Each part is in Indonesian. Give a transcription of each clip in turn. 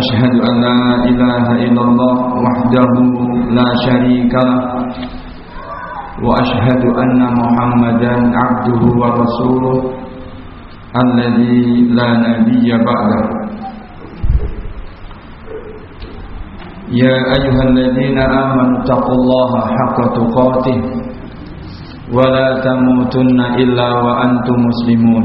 أشهد أن لا إله إلا الله وحده لا شريك له وأشهد أن محمدا عبده ورسوله الذي لا نبي بعده. يا أيها الذين آمنوا اتقوا الله حق تقاته ولا تموتن إلا وأنتم مسلمون.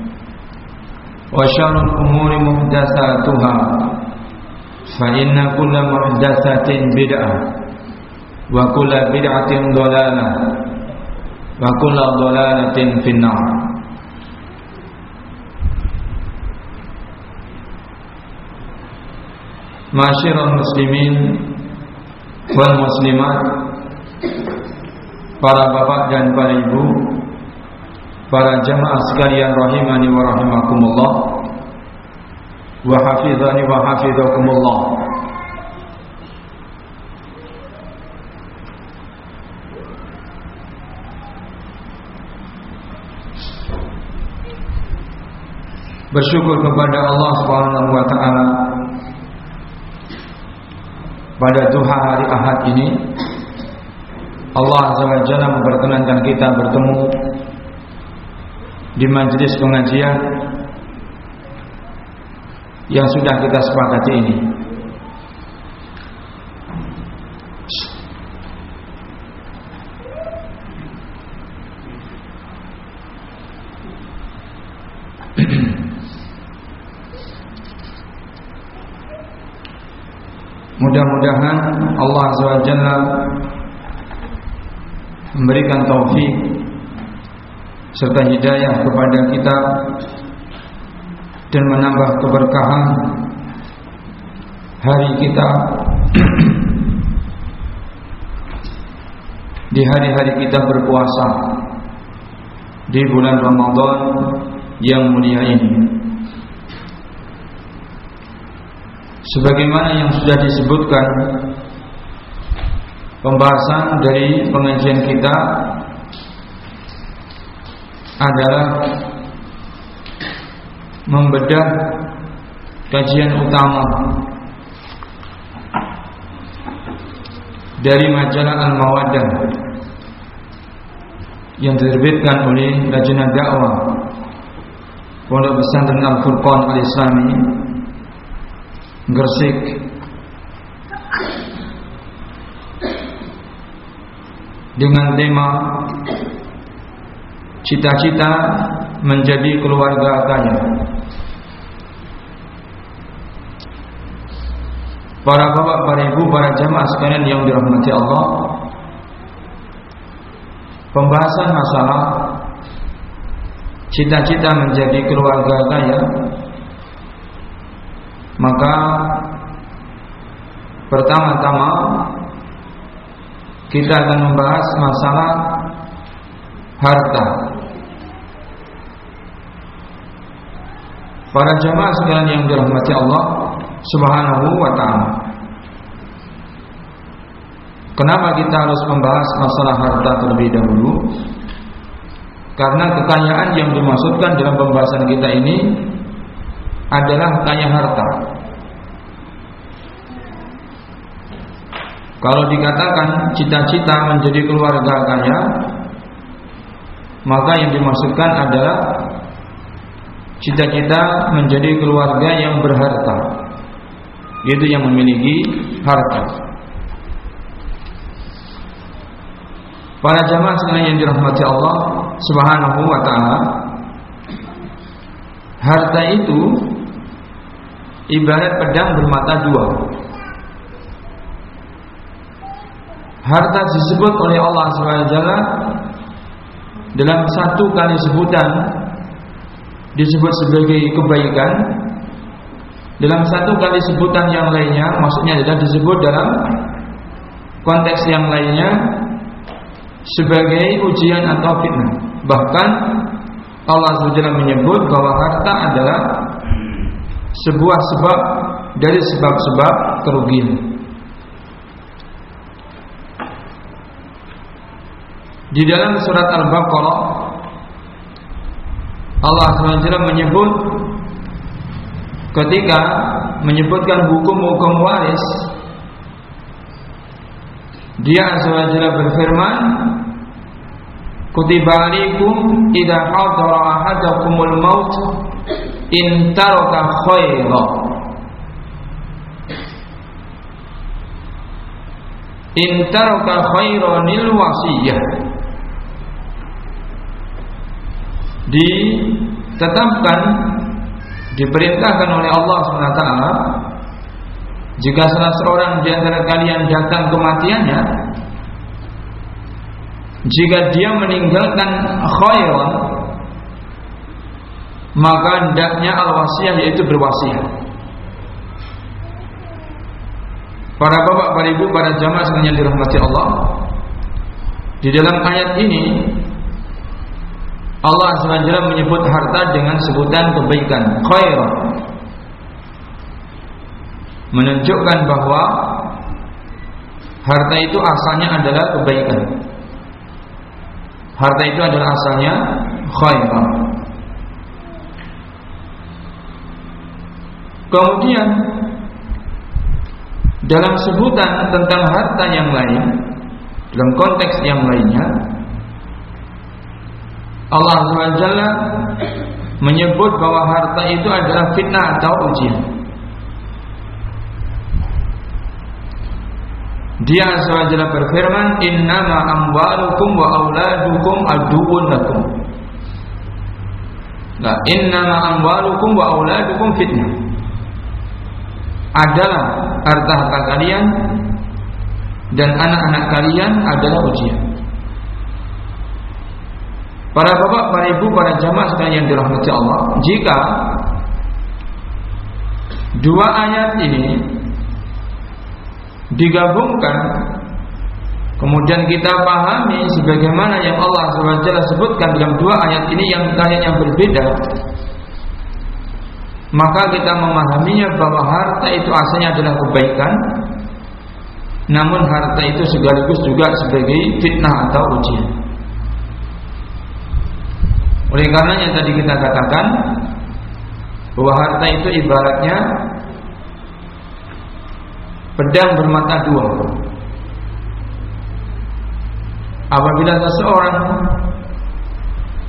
وشر الأمور محدثاتها فإن كل محدثة بدعة وكل بدعة ضلالة وكل ضلالة في النار Masyiral muslimin wal muslimat Para bapak dan para ibu Para jamaah sekalian rahimani wa rahimakumullah. Wa hafizani wa hafizakumullah. Bersyukur kepada Allah Subhanahu wa taala pada duha hari Ahad ini. Allah Azza wa Jalla memperkenankan kita bertemu di majelis pengajian yang sudah kita sepakati ini. Mudah-mudahan Allah SWT memberikan taufik serta hidayah kepada kita dan menambah keberkahan hari kita di hari-hari kita berpuasa di bulan Ramadan yang mulia ini. sebagaimana yang sudah disebutkan pembahasan dari pengajian kita adalah membedah kajian utama dari majalah Al-Mawaddah yang diterbitkan oleh Lajnah Dakwah Pondok Pesantren Al-Furqan Al-Islami Gresik. Dengan tema cita-cita menjadi keluarga kaya. Para bapak, para ibu, para jamaah sekalian yang dirahmati Allah, pembahasan masalah cita-cita menjadi keluarga kaya maka pertama-tama kita akan membahas masalah harta. Para jamaah sekalian yang dirahmati Allah Subhanahu wa taala. Kenapa kita harus membahas masalah harta terlebih dahulu? Karena kekayaan yang dimaksudkan dalam pembahasan kita ini adalah kaya harta. Kalau dikatakan cita-cita menjadi keluarga kaya, maka yang dimaksudkan adalah cita-cita menjadi keluarga yang berharta, yaitu yang memiliki harta. Para jamaah sekalian yang dirahmati Allah Subhanahu wa taala, harta itu ibarat pedang bermata dua. Harta disebut oleh Allah SWT dalam satu kali sebutan disebut sebagai kebaikan. Dalam satu kali sebutan yang lainnya maksudnya adalah disebut dalam konteks yang lainnya sebagai ujian atau fitnah. Bahkan Allah SWT menyebut bahwa harta adalah sebuah sebab dari sebab-sebab kerugian. Di dalam surat Al-Baqarah Allah SWT menyebut ketika menyebutkan hukum-hukum waris dia SWT berfirman Kutiba alaikum idza hadara ahadakumul maut in taraka khaira in taraka khairanil wasiyah ditetapkan diperintahkan oleh Allah SWT jika salah seorang di antara kalian datang kematiannya jika dia meninggalkan khairan maka hendaknya al-wasiyah yaitu berwasiat para bapak, para ibu, para jamaah sekalian dirahmati Allah di dalam ayat ini Allah SWT menyebut harta dengan sebutan kebaikan khair menunjukkan bahwa harta itu asalnya adalah kebaikan. Harta itu adalah asalnya khair kemudian dalam sebutan tentang harta yang lain dalam konteks yang lainnya Allah SWT menyebut bahwa harta itu adalah fitnah atau ujian. Dia SWT berfirman, Innama amwalukum wa auladukum aduun lakum. Nah, innama amwalukum wa auladukum fitnah. Adalah harta-harta kalian dan anak-anak kalian adalah ujian. Para bapak, para ibu, para jamaah sekalian yang dirahmati Allah, jika dua ayat ini digabungkan kemudian kita pahami sebagaimana yang Allah SWT sebutkan dalam dua ayat ini yang kalian yang berbeda maka kita memahaminya bahwa harta itu asalnya adalah kebaikan namun harta itu sekaligus juga sebagai fitnah atau ujian oleh karenanya tadi kita katakan bahwa harta itu ibaratnya pedang bermata dua. Apabila seseorang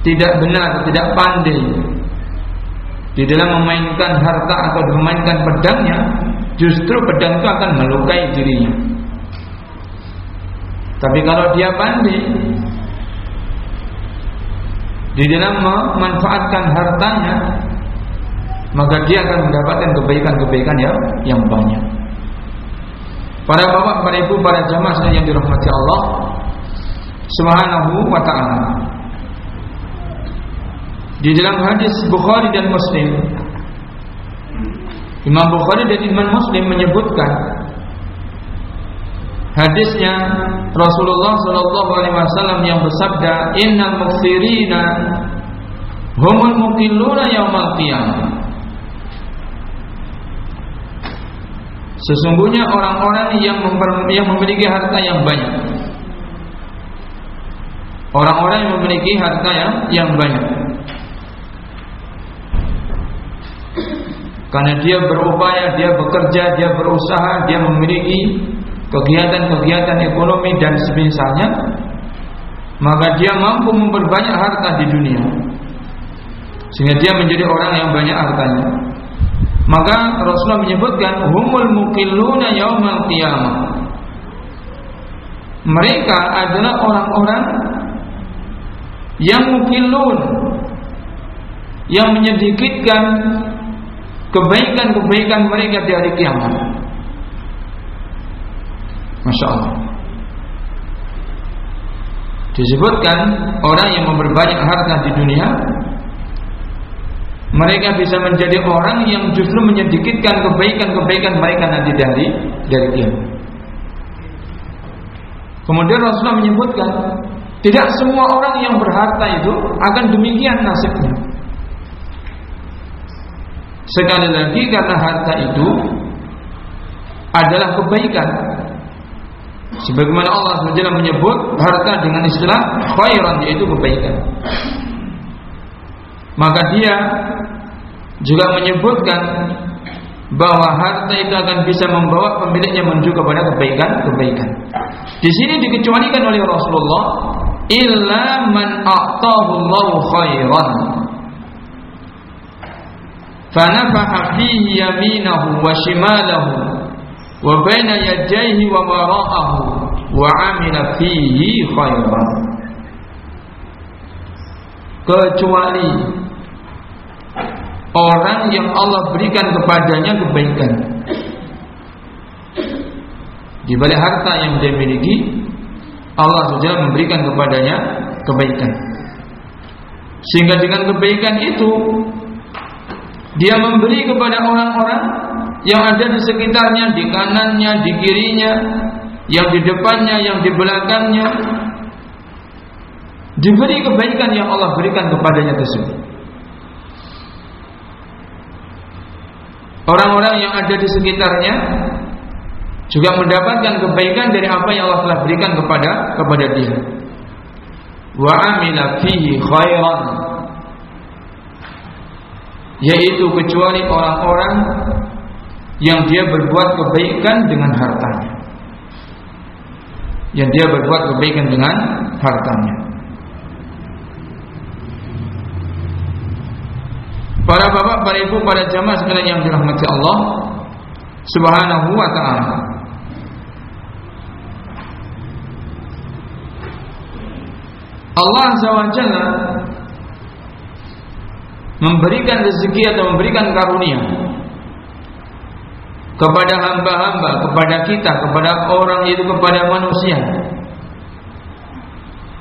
tidak benar, tidak pandai di dalam memainkan harta atau memainkan pedangnya, justru pedang itu akan melukai dirinya. Tapi kalau dia pandai, di dalam memanfaatkan hartanya maka dia akan mendapatkan kebaikan-kebaikan ya yang banyak. Para bapak, para ibu, para jamaah yang dirahmati Allah Subhanahu wa taala. Di dalam hadis Bukhari dan Muslim Imam Bukhari dan Imam Muslim menyebutkan hadisnya Rasulullah Shallallahu Alaihi Wasallam yang bersabda Innal mukfirina humul mukilluna yaumal qiyamah. Sesungguhnya orang-orang yang, yang memiliki harta yang banyak. Orang-orang yang memiliki harta yang, yang banyak. Karena dia berupaya, dia bekerja, dia berusaha, dia memiliki kegiatan-kegiatan ekonomi dan semisalnya Maka dia mampu memperbanyak harta di dunia Sehingga dia menjadi orang yang banyak hartanya maka Rasulullah menyebutkan humul mukilluna yaumal qiyamah. Mereka adalah orang-orang yang mukillun yang menyedikitkan kebaikan-kebaikan mereka di hari kiamat. Masya Allah. Disebutkan orang yang memperbanyak harta di dunia mereka bisa menjadi orang yang justru menyedikitkan kebaikan-kebaikan mereka nanti dari dari dia. Kemudian Rasulullah menyebutkan, tidak semua orang yang berharta itu akan demikian nasibnya. Sekali lagi karena harta itu adalah kebaikan. Sebagaimana Allah SWT menyebut harta dengan istilah khairan yaitu kebaikan. Maka dia juga menyebutkan bahwa harta itu akan bisa membawa pemiliknya menuju kepada kebaikan-kebaikan. Di sini dikecualikan oleh Rasulullah illa man a'tahu khairan. Fanafaha fihi yaminahu wa shimalahu wa baina yadayhi wa wara'ahu wa amila fihi khairan. Kecuali orang yang Allah berikan kepadanya kebaikan. Di balik harta yang dia miliki, Allah saja memberikan kepadanya kebaikan. Sehingga dengan kebaikan itu dia memberi kepada orang-orang yang ada di sekitarnya, di kanannya, di kirinya, yang di depannya, yang di belakangnya. Diberi kebaikan yang Allah berikan kepadanya tersebut. Orang-orang yang ada di sekitarnya juga mendapatkan kebaikan dari apa yang Allah telah berikan kepada kepada dia. Wa amila fihi khairan yaitu kecuali orang-orang yang dia berbuat kebaikan dengan hartanya. Yang dia berbuat kebaikan dengan hartanya. Para bapak, para ibu, para jamaah sekalian yang dirahmati Allah Subhanahu wa taala. Allah Azza memberikan rezeki atau memberikan karunia kepada hamba-hamba, kepada kita, kepada orang itu, kepada manusia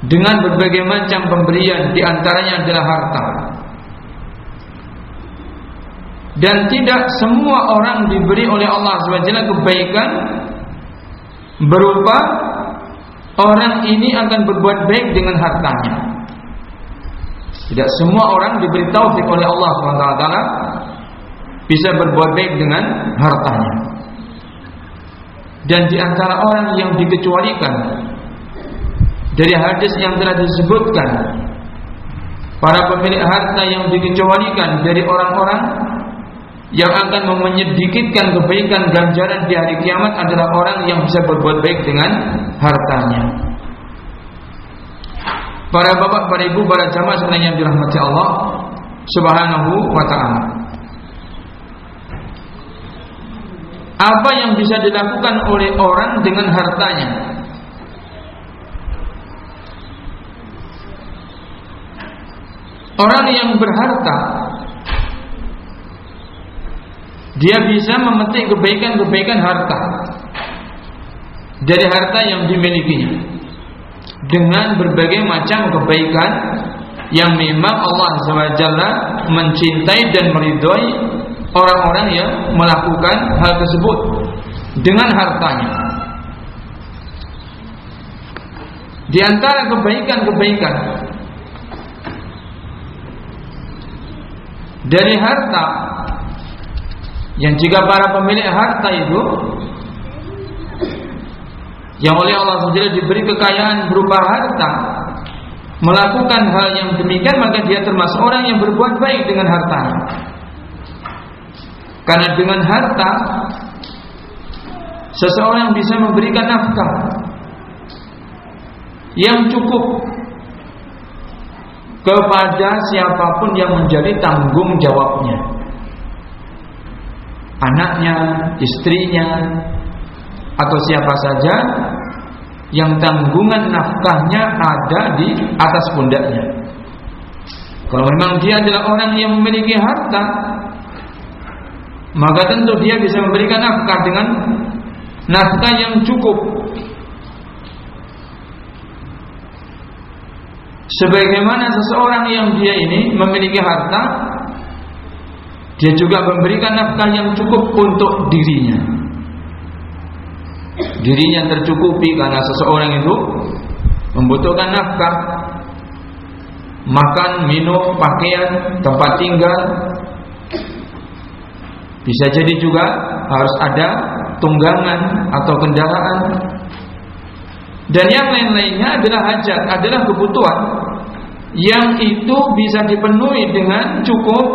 dengan berbagai macam pemberian di antaranya adalah harta dan tidak semua orang diberi oleh Allah SWT kebaikan berupa orang ini akan berbuat baik dengan hartanya. Tidak semua orang diberi taufik oleh Allah SWT bisa berbuat baik dengan hartanya. Dan di antara orang yang dikecualikan dari hadis yang telah disebutkan para pemilik harta yang dikecualikan dari orang-orang yang akan menyedikitkan kebaikan ganjaran di hari kiamat adalah orang yang bisa berbuat baik dengan hartanya. Para bapak, para ibu, para jamaah sebenarnya yang dirahmati Allah Subhanahu wa taala. Apa yang bisa dilakukan oleh orang dengan hartanya? Orang yang berharta dia bisa memetik kebaikan-kebaikan harta dari harta yang dimilikinya dengan berbagai macam kebaikan yang memang Allah SWT mencintai dan meridhoi orang-orang yang melakukan hal tersebut dengan hartanya. Di antara kebaikan-kebaikan dari harta yang jika para pemilik harta itu yang oleh Allah SWT diberi kekayaan berupa harta melakukan hal yang demikian maka dia termasuk orang yang berbuat baik dengan hartanya karena dengan harta seseorang bisa memberikan nafkah yang cukup kepada siapa pun yang menjadi tanggung jawabnya. Anaknya, istrinya, atau siapa saja yang tanggungan nafkahnya ada di atas pundaknya. Kalau memang dia adalah orang yang memiliki harta, maka tentu dia bisa memberikan nafkah dengan nafkah yang cukup. Sebagaimana seseorang yang dia ini memiliki harta, dia juga memberikan nafkah yang cukup untuk dirinya. Dirinya tercukupi karena seseorang itu membutuhkan nafkah, makan, minum, pakaian, tempat tinggal. Bisa jadi juga harus ada tunggangan atau kendaraan dan yang lain-lainnya adalah hajat, adalah kebutuhan yang itu bisa dipenuhi dengan cukup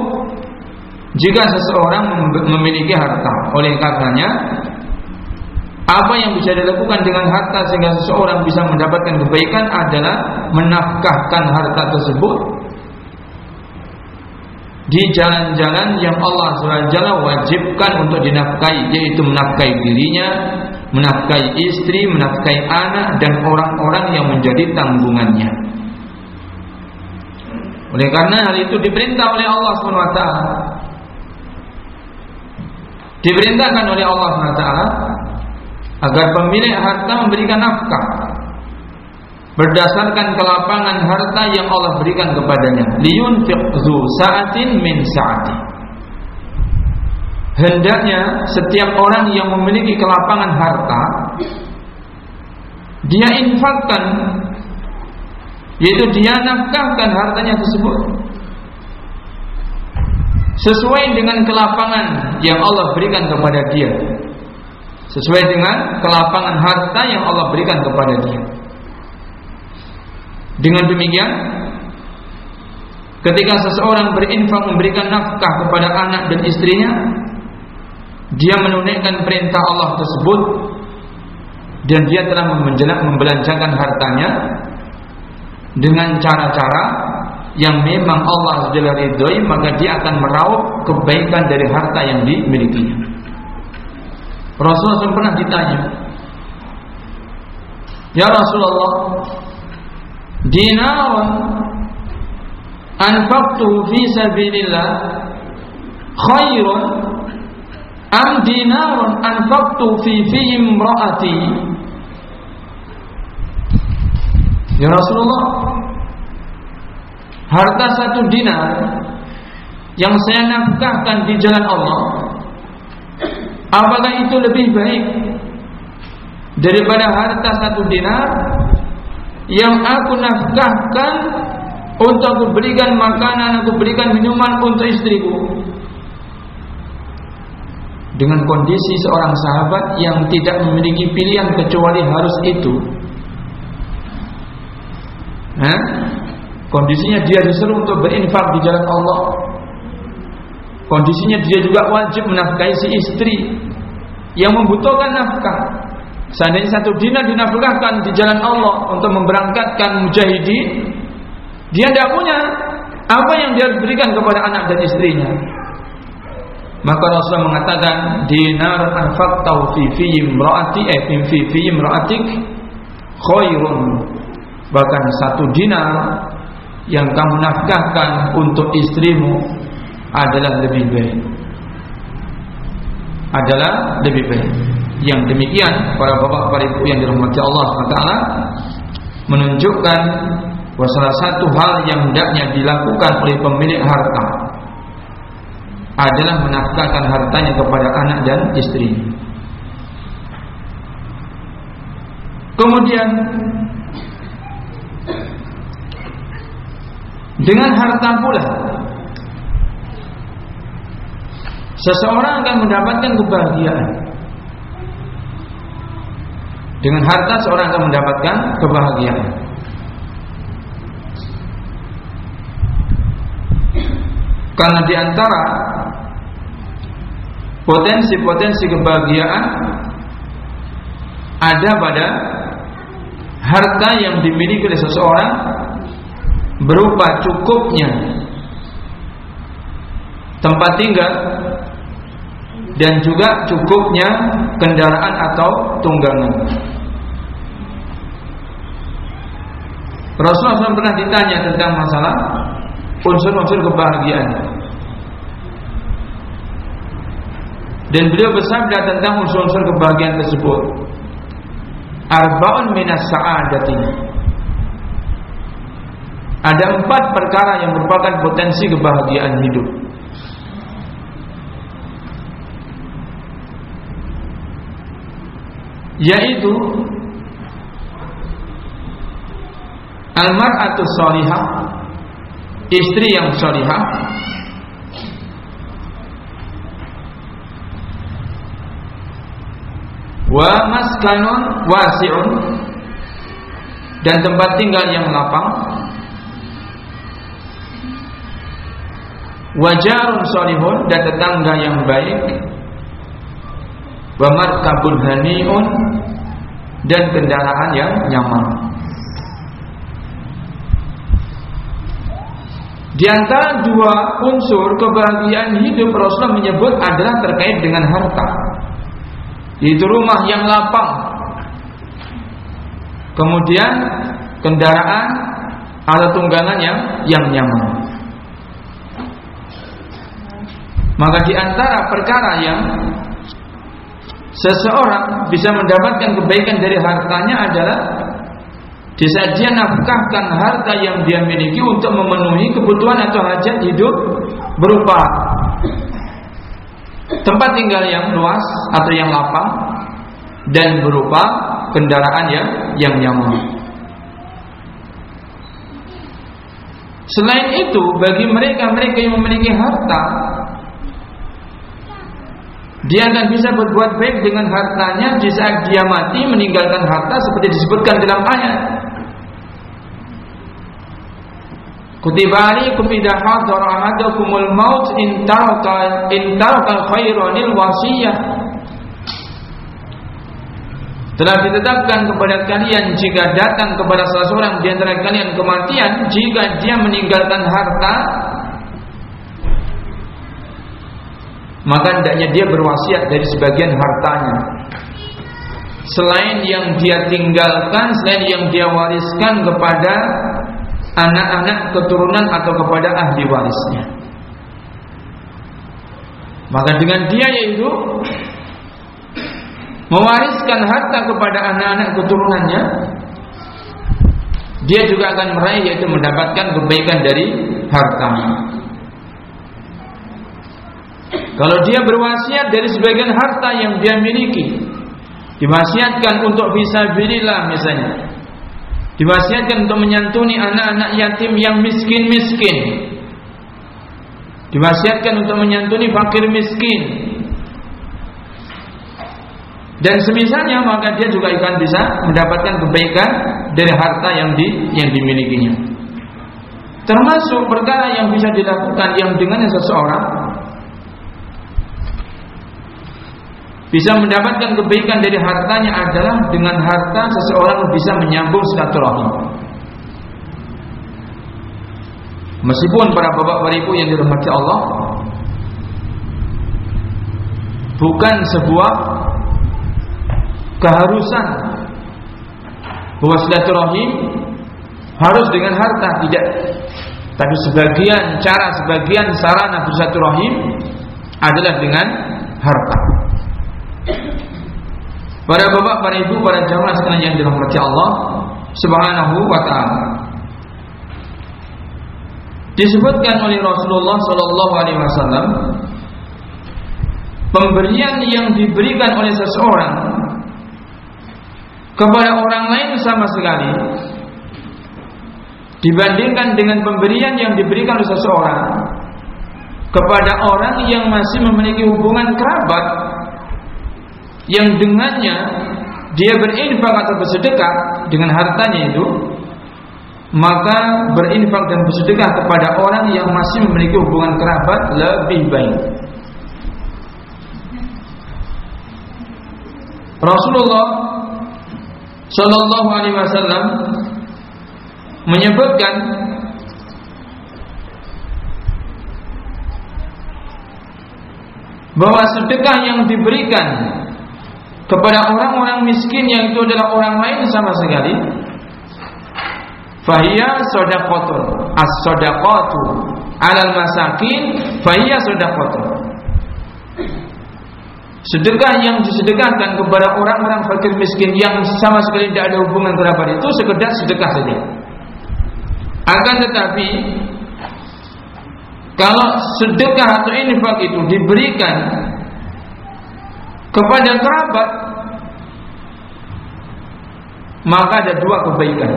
jika seseorang memiliki harta. Oleh karenanya, apa yang bisa dilakukan dengan harta sehingga seseorang bisa mendapatkan kebaikan adalah menafkahkan harta tersebut di jalan-jalan yang Allah SWT wajibkan untuk dinafkahi yaitu menafkahi dirinya, menafkahi istri, menafkahi anak dan orang-orang yang menjadi tanggungannya. Oleh karena hal itu diperintah oleh Allah SWT Diperintahkan oleh Allah SWT agar pemilik harta memberikan nafkah berdasarkan kelapangan harta yang Allah berikan kepadanya. Liyunfiq zu sa'atin min sa'ati. Hendaknya setiap orang yang memiliki kelapangan harta dia infakkan yaitu dia nafkahkan hartanya tersebut sesuai dengan kelapangan yang Allah berikan kepada dia. Sesuai dengan kelapangan harta yang Allah berikan kepada dia dengan demikian, ketika seseorang berinfak memberikan nafkah kepada anak dan istrinya, dia menunaikan perintah Allah tersebut dan dia telah membelanjakan hartanya dengan cara-cara yang memang Allah Jalla ridhoi maka dia akan meraup kebaikan dari harta yang dimilikinya. Rasulullah pernah ditanya, "Ya Rasulullah, dinarun anfaqtu fi sabilillah khairun am dinarun anfaqtu fi fi imraati Ya Rasulullah harta satu dinar yang saya nafkahkan di jalan Allah apakah itu lebih baik daripada harta satu dinar yang aku nafkahkan untuk aku berikan makanan, aku berikan minuman untuk istriku. Dengan kondisi seorang sahabat yang tidak memiliki pilihan kecuali harus itu. Hah? Kondisinya dia disuruh untuk berinfak di jalan Allah. Kondisinya dia juga wajib menafkahi si istri yang membutuhkan nafkah. Seandainya satu dinar dinafkahkan di jalan Allah untuk memberangkatkan mujahidin, dia tidak punya apa yang dia berikan kepada anak dan istrinya. Maka Rasulullah mengatakan dinar anfaqtahu fi fi imraati eh fi khairun. Bahkan satu dinar yang kamu nafkahkan untuk istrimu adalah lebih baik. Adalah lebih baik yang demikian para bapak para ibu yang dirahmati Allah SWT menunjukkan bahwa salah satu hal yang hendaknya dilakukan oleh pemilik harta adalah menafkahkan hartanya kepada anak dan istri. Kemudian dengan harta pula seseorang akan mendapatkan kebahagiaan. Dengan harta seorang akan mendapatkan kebahagiaan. Karena di antara potensi-potensi kebahagiaan ada pada harta yang dimiliki oleh seseorang berupa cukupnya tempat tinggal dan juga cukupnya kendaraan atau tunggangan. Rasulullah SAW pernah ditanya tentang masalah unsur-unsur kebahagiaan. Dan beliau bersabda tentang unsur-unsur kebahagiaan tersebut. Arba'un minas sa'adati. Ada empat perkara yang merupakan potensi kebahagiaan hidup. Yaitu Al-mar'atu salihah Istri yang salihah Wa maskanun wasi'un. Dan tempat tinggal yang lapang. Wajarun salihun Dan tetangga yang baik. Wa markabun hani'un Dan kendaraan yang nyaman Di antara dua unsur kebahagiaan hidup Rasulullah menyebut adalah terkait dengan harta. Itu rumah yang lapang. Kemudian kendaraan atau tunggangan yang yang nyaman. Maka di antara perkara yang seseorang bisa mendapatkan kebaikan dari hartanya adalah di saat dia nafkahkan harta yang dia miliki untuk memenuhi kebutuhan atau hajat hidup berupa tempat tinggal yang luas atau yang lapang dan berupa kendaraan yang yang nyaman. Selain itu, bagi mereka-mereka yang memiliki harta, dia akan bisa berbuat baik dengan hartanya di saat dia mati meninggalkan harta seperti disebutkan dalam ayat. Kutiba alaikum ahadakumul maut in khairanil wasiyah. Telah ditetapkan kepada kalian jika datang kepada salah seorang di antara kalian kematian jika dia meninggalkan harta maka hendaknya dia berwasiat dari sebagian hartanya selain yang dia tinggalkan selain yang dia wariskan kepada anak-anak keturunan atau kepada ahli warisnya maka dengan dia yaitu mewariskan harta kepada anak-anak keturunannya dia juga akan meraih yaitu mendapatkan kebaikan dari hartanya kalau dia berwasiat dari sebagian harta yang dia miliki, diwasiatkan untuk bisa berilah misalnya. Diwasiatkan untuk menyantuni anak-anak yatim yang miskin-miskin. Diwasiatkan untuk menyantuni fakir miskin. Dan semisalnya maka dia juga akan bisa mendapatkan kebaikan dari harta yang di yang dimilikinya. Termasuk perkara yang bisa dilakukan yang dengannya seseorang bisa mendapatkan kebaikan dari hartanya adalah dengan harta seseorang bisa menyambung silaturahim. Meskipun para bapak para yang dirahmati Allah bukan sebuah keharusan bahwa silaturahim harus dengan harta tidak tapi sebagian cara sebagian sarana bersilaturahim adalah dengan harta Para bapak, para ibu, para jamaah sekalian yang dirahmati Allah Subhanahu wa taala. Disebutkan oleh Rasulullah sallallahu alaihi wasallam pemberian yang diberikan oleh seseorang kepada orang lain sama sekali dibandingkan dengan pemberian yang diberikan oleh seseorang kepada orang yang masih memiliki hubungan kerabat yang dengannya dia berinfak atau bersedekah dengan hartanya itu maka berinfak dan bersedekah kepada orang yang masih memiliki hubungan kerabat lebih baik. Rasulullah Shallallahu Alaihi Wasallam menyebutkan bahwa sedekah yang diberikan kepada orang-orang miskin yang itu adalah orang lain sama sekali. Fahiya sadaqatun. As-sadaqatu 'alal masakin fahiya sadaqatun. Sedekah yang disedekahkan kepada orang-orang fakir miskin yang sama sekali tidak ada hubungan kerabat itu sekedar sedekah saja. Akan tetapi kalau sedekah atau infak itu diberikan kepada kerabat maka ada dua kebaikan.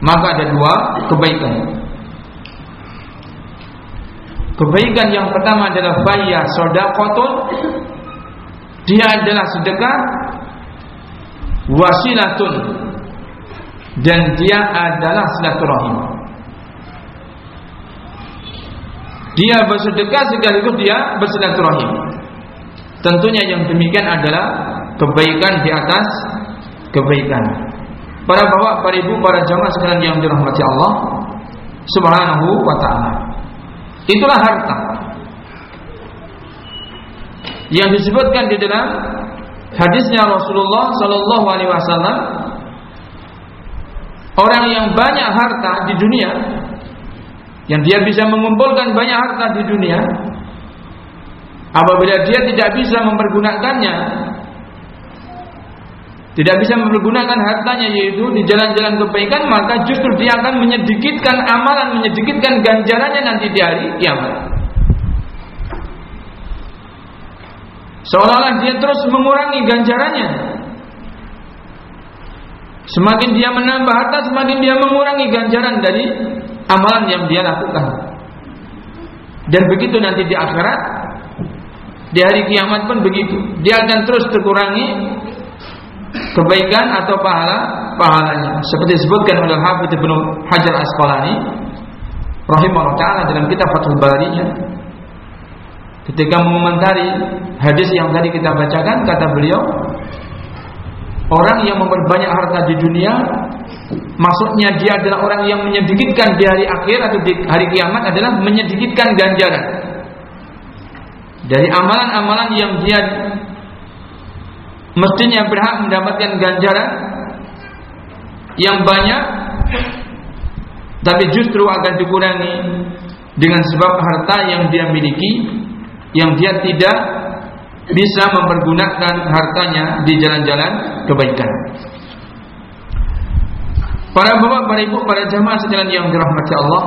Maka ada dua kebaikan. Kebaikan yang pertama adalah faya sodakotun Dia adalah sedekah Wasilatun Dan dia adalah silaturahim Dia bersedekah sekaligus dia bersilaturahim Tentunya yang demikian adalah Kebaikan di atas Kebaikan. Para bapak, para ibu, para jamaah sekalian yang dirahmati Allah Subhanahu wa ta'ala. Itulah harta yang disebutkan di dalam hadisnya Rasulullah Sallallahu Alaihi Wasallam. Orang yang banyak harta di dunia yang dia bisa mengumpulkan banyak harta di dunia apabila dia tidak bisa mempergunakannya tidak bisa mempergunakan hartanya yaitu di jalan-jalan kebaikan maka justru dia akan menyedikitkan amalan menyedikitkan ganjarannya nanti di hari kiamat. Seolah-olah dia terus mengurangi ganjarannya. Semakin dia menambah harta semakin dia mengurangi ganjaran dari amalan yang dia lakukan. Dan begitu nanti di akhirat di hari kiamat pun begitu. Dia akan terus terkurangi kebaikan atau pahala pahalanya. Seperti disebutkan oleh Hafidz Ibnu Hajar Asqalani rahimahullah taala dalam kitab Fathul Bari-nya. Ketika mengomentari hadis yang tadi kita bacakan kata beliau orang yang memperbanyak harta di dunia maksudnya dia adalah orang yang menyedikitkan di hari akhir atau di hari kiamat adalah menyedikitkan ganjaran dari amalan-amalan yang dia mestinya berhak mendapatkan ganjaran yang banyak tapi justru akan dikurangi dengan sebab harta yang dia miliki yang dia tidak bisa mempergunakan hartanya di jalan-jalan kebaikan. Para bapak, para ibu, para jamaah sekalian yang dirahmati Allah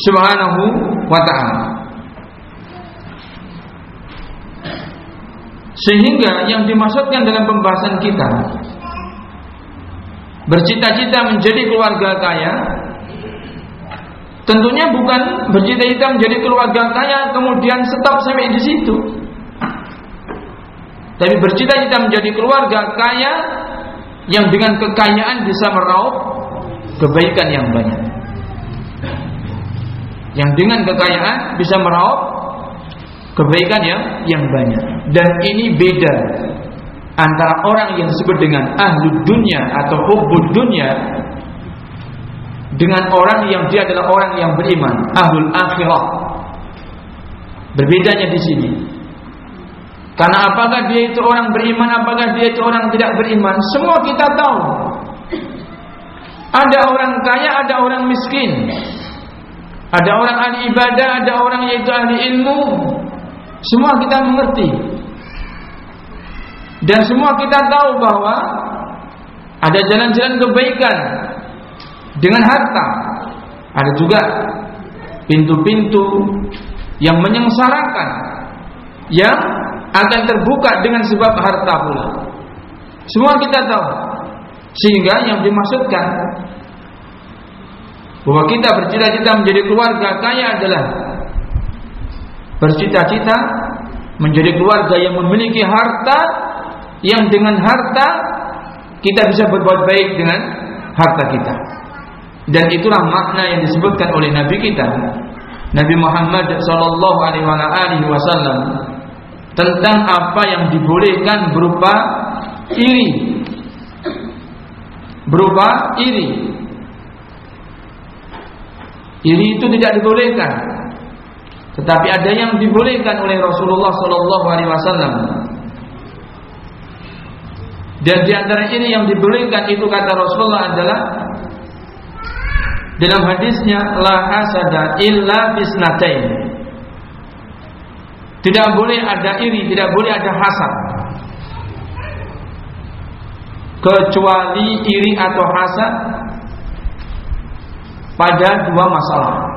Subhanahu wa taala. Sehingga yang dimaksudkan dalam pembahasan kita bercita-cita menjadi keluarga kaya tentunya bukan bercita-cita menjadi keluarga kaya kemudian stop sampai di situ. Tapi bercita-cita menjadi keluarga kaya yang dengan kekayaan bisa meraup kebaikan yang banyak. Yang dengan kekayaan bisa meraup kebaikan yang yang banyak. Dan ini beda antara orang yang disebut dengan ahlu dunia atau hubbud dunia dengan orang yang dia adalah orang yang beriman ahlul akhirah. Berbedanya di sini. Karena apakah dia itu orang beriman apakah dia itu orang tidak beriman semua kita tahu. Ada orang kaya ada orang miskin. Ada orang ahli ibadah ada orang yaitu ahli ilmu semua kita mengerti. Dan semua kita tahu bahwa ada jalan-jalan kebaikan dengan harta. Ada juga pintu-pintu yang menyengsarakan yang akan terbuka dengan sebab harta pula. Semua kita tahu. Sehingga yang dimaksudkan bahwa kita bercita-cita menjadi keluarga kaya adalah bercita-cita menjadi keluarga yang memiliki harta yang dengan harta kita bisa berbuat baik dengan harta kita. Dan itulah makna yang disebutkan oleh Nabi kita Nabi Muhammad sallallahu alaihi wasallam tentang apa yang dibolehkan berupa iri. Berupa iri. Iri itu tidak dibolehkan. Tetapi ada yang dibolehkan oleh Rasulullah sallallahu alaihi wasallam. Dan di antara ini yang dibolehkan itu kata Rasulullah adalah dalam hadisnya la hasada illa bisnatain. Tidak boleh ada iri, tidak boleh ada hasad. Kecuali iri atau hasad pada dua masalah.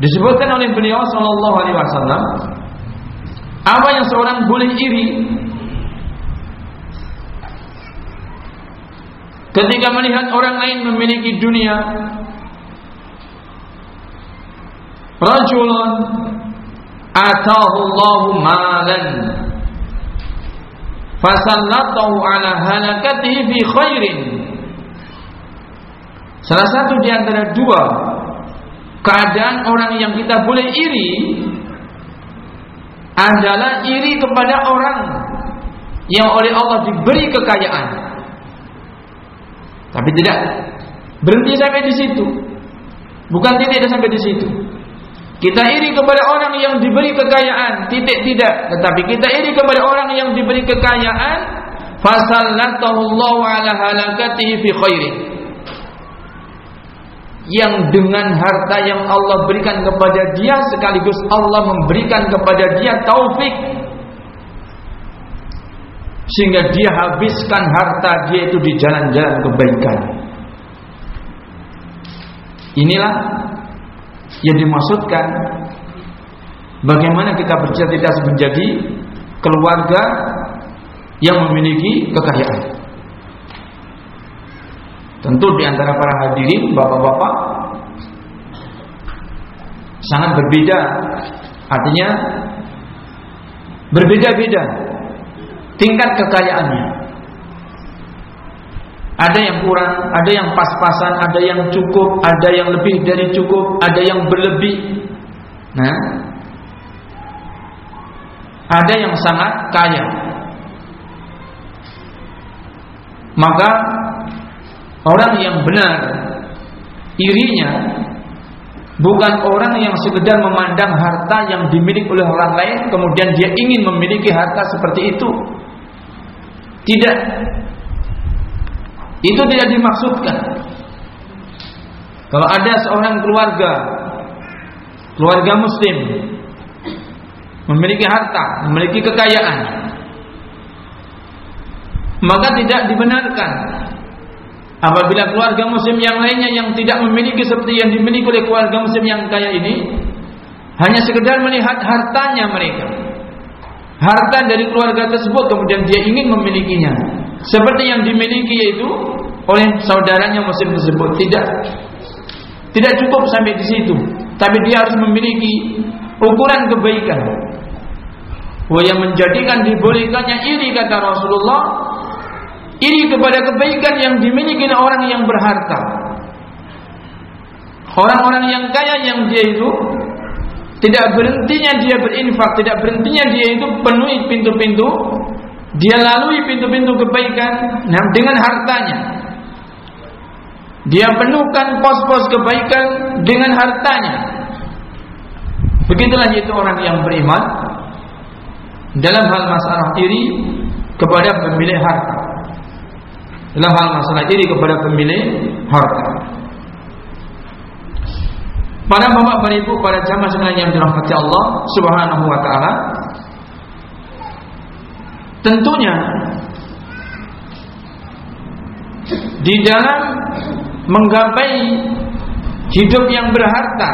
Disebutkan oleh beliau sallallahu alaihi wasallam apa yang seorang boleh iri? Ketika melihat orang lain memiliki dunia Rajulun Atahu Allahu malan Fasallatahu ala halakatihi fi khairin. Salah satu di antara dua Keadaan orang yang kita boleh iri Adalah iri kepada orang Yang oleh Allah diberi kekayaan tapi tidak berhenti sampai di situ. Bukan titik sampai di situ. Kita iri kepada orang yang diberi kekayaan, titik tidak. Tetapi kita iri kepada orang yang diberi kekayaan, fasallatahu ala halakatihi fi khairi. Yang dengan harta yang Allah berikan kepada dia sekaligus Allah memberikan kepada dia taufik sehingga dia habiskan harta dia itu di jalan-jalan kebaikan. Inilah yang dimaksudkan bagaimana kita bercita-cita menjadi keluarga yang memiliki kekayaan. Tentu di antara para hadirin bapak-bapak sangat berbeda, artinya berbeda-beda tingkat kekayaannya. Ada yang kurang, ada yang pas-pasan, ada yang cukup, ada yang lebih dari cukup, ada yang berlebih. Nah, ada yang sangat kaya. Maka orang yang benar irinya bukan orang yang sekedar memandang harta yang dimiliki oleh orang lain kemudian dia ingin memiliki harta seperti itu tidak. Itu tidak dimaksudkan. Kalau ada seorang keluarga, keluarga muslim memiliki harta, memiliki kekayaan, maka tidak dibenarkan apabila keluarga muslim yang lainnya yang tidak memiliki seperti yang dimiliki oleh keluarga muslim yang kaya ini hanya sekedar melihat hartanya mereka. Harta dari keluarga tersebut kemudian dia ingin memilikinya. Seperti yang dimiliki yaitu oleh saudaranya muslim tersebut. Tidak tidak cukup sampai di situ. Tapi dia harus memiliki ukuran kebaikan. Bahwa yang menjadikan dibolehkannya ini kata Rasulullah ini kepada kebaikan yang dimiliki orang yang berharta orang-orang yang kaya yang dia itu tidak berhentinya dia berinfak, tidak berhentinya dia itu penuhi pintu-pintu, dia lalui pintu-pintu kebaikan nah, dengan hartanya. Dia penuhkan pos-pos kebaikan dengan hartanya. Begitulah itu orang yang beriman dalam hal masalah iri kepada pemilik harta. Dalam hal masalah iri kepada pemilik harta. Para bapak, para ibu, para jamaah sekalian yang dirahmati Allah Subhanahu wa taala. Tentunya di dalam menggapai hidup yang berharta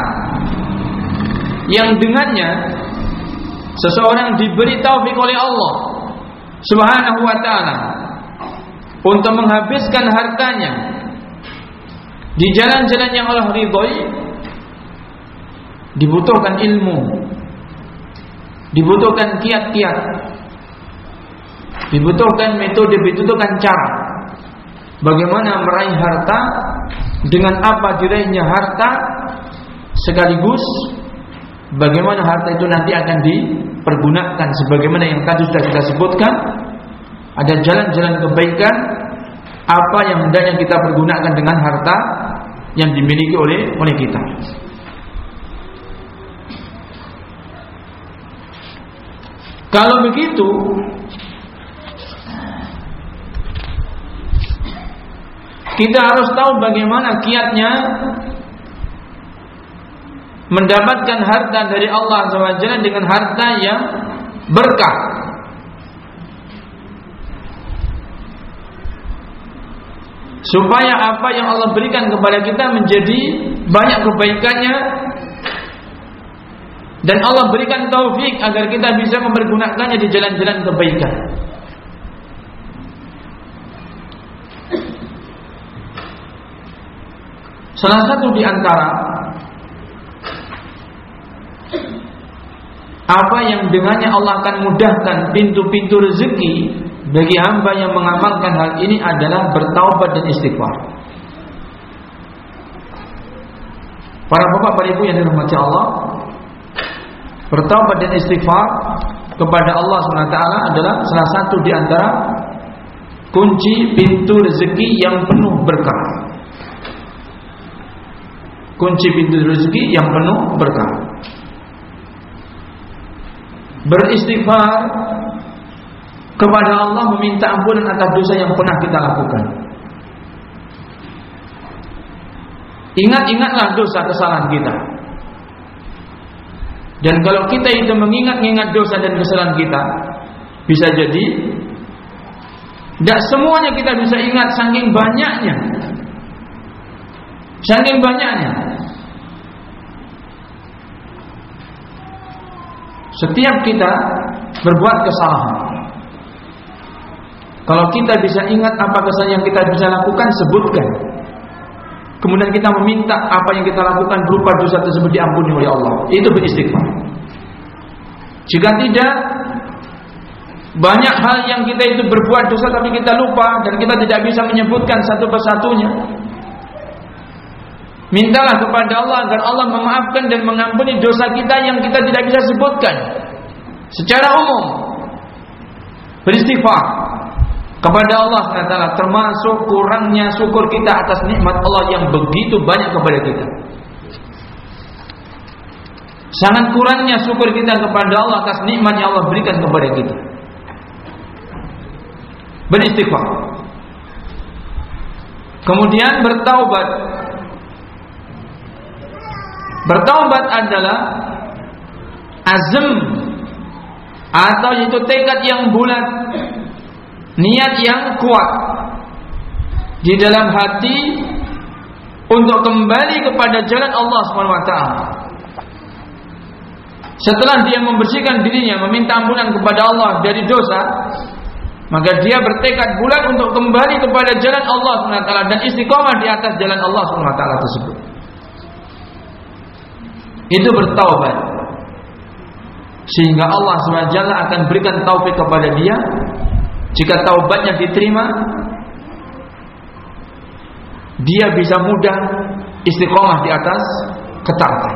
yang dengannya seseorang diberi taufik oleh Allah Subhanahu wa taala untuk menghabiskan hartanya di jalan-jalan yang Allah ridhoi dibutuhkan ilmu dibutuhkan kiat-kiat dibutuhkan metode dibutuhkan cara bagaimana meraih harta dengan apa diraihnya harta sekaligus bagaimana harta itu nanti akan dipergunakan sebagaimana yang tadi sudah kita sebutkan ada jalan-jalan kebaikan apa yang hendaknya kita pergunakan dengan harta yang dimiliki oleh oleh kita. Kalau begitu, kita harus tahu bagaimana kiatnya mendapatkan harta dari Allah SWT dengan harta yang berkah. Supaya apa yang Allah berikan kepada kita menjadi banyak kebaikannya dan Allah berikan taufik agar kita bisa mempergunakannya di jalan-jalan kebaikan. Salah satu di antara apa yang dengannya Allah akan mudahkan pintu-pintu rezeki bagi hamba yang mengamalkan hal ini adalah bertaubat dan istighfar. Para bapak, para ibu yang dirahmati Allah, bertaubat dan istighfar kepada Allah SWT adalah salah satu di antara kunci pintu rezeki yang penuh berkah. Kunci pintu rezeki yang penuh berkah beristighfar kepada Allah meminta ampunan atas dosa yang pernah kita lakukan. Ingat-ingatlah dosa kesalahan kita. Dan kalau kita itu mengingat-ingat dosa dan kesalahan kita, bisa jadi tidak semuanya kita bisa ingat saking banyaknya. Saking banyaknya. Setiap kita berbuat kesalahan. Kalau kita bisa ingat apa kesalahan yang kita bisa lakukan, sebutkan. Kemudian kita meminta apa yang kita lakukan berupa dosa tersebut diampuni oleh Allah. Itu beristighfar. Jika tidak, banyak hal yang kita itu berbuat dosa tapi kita lupa dan kita tidak bisa menyebutkan satu persatunya. Mintalah kepada Allah agar Allah memaafkan dan mengampuni dosa kita yang kita tidak bisa sebutkan secara umum. Beristighfar kepada Allah SWT termasuk kurangnya syukur kita atas nikmat Allah yang begitu banyak kepada kita. Sangat kurangnya syukur kita kepada Allah atas nikmat yang Allah berikan kepada kita. Beristighfar. Kemudian bertaubat Bertaubat adalah azam atau itu tekad yang bulat, niat yang kuat di dalam hati untuk kembali kepada jalan Allah SWT. Setelah dia membersihkan dirinya, meminta ampunan kepada Allah dari dosa, maka dia bertekad bulat untuk kembali kepada jalan Allah SWT dan istiqomah di atas jalan Allah SWT tersebut. Itu bertaubat. Sehingga Allah SWT akan berikan taufik kepada dia jika taubatnya diterima dia bisa mudah istiqomah di atas ketaatan.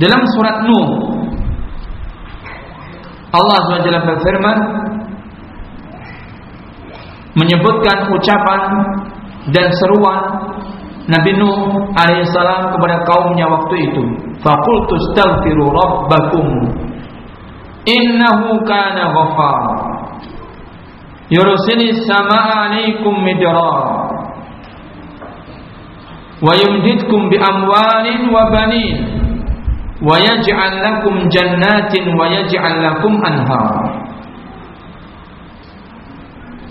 Dalam surat Nuh Allah SWT berfirman menyebutkan ucapan dan seruan Nabi Nuh alaihissalam kepada kaumnya waktu itu. Faqultu astaghfiru rabbakum innahu kana ghafar. Yursilis samaa 'alaikum midrar. Wa yumdidkum bi amwalin wa banin. Wa yaj'al lakum jannatin wa yaj'al lakum anhar.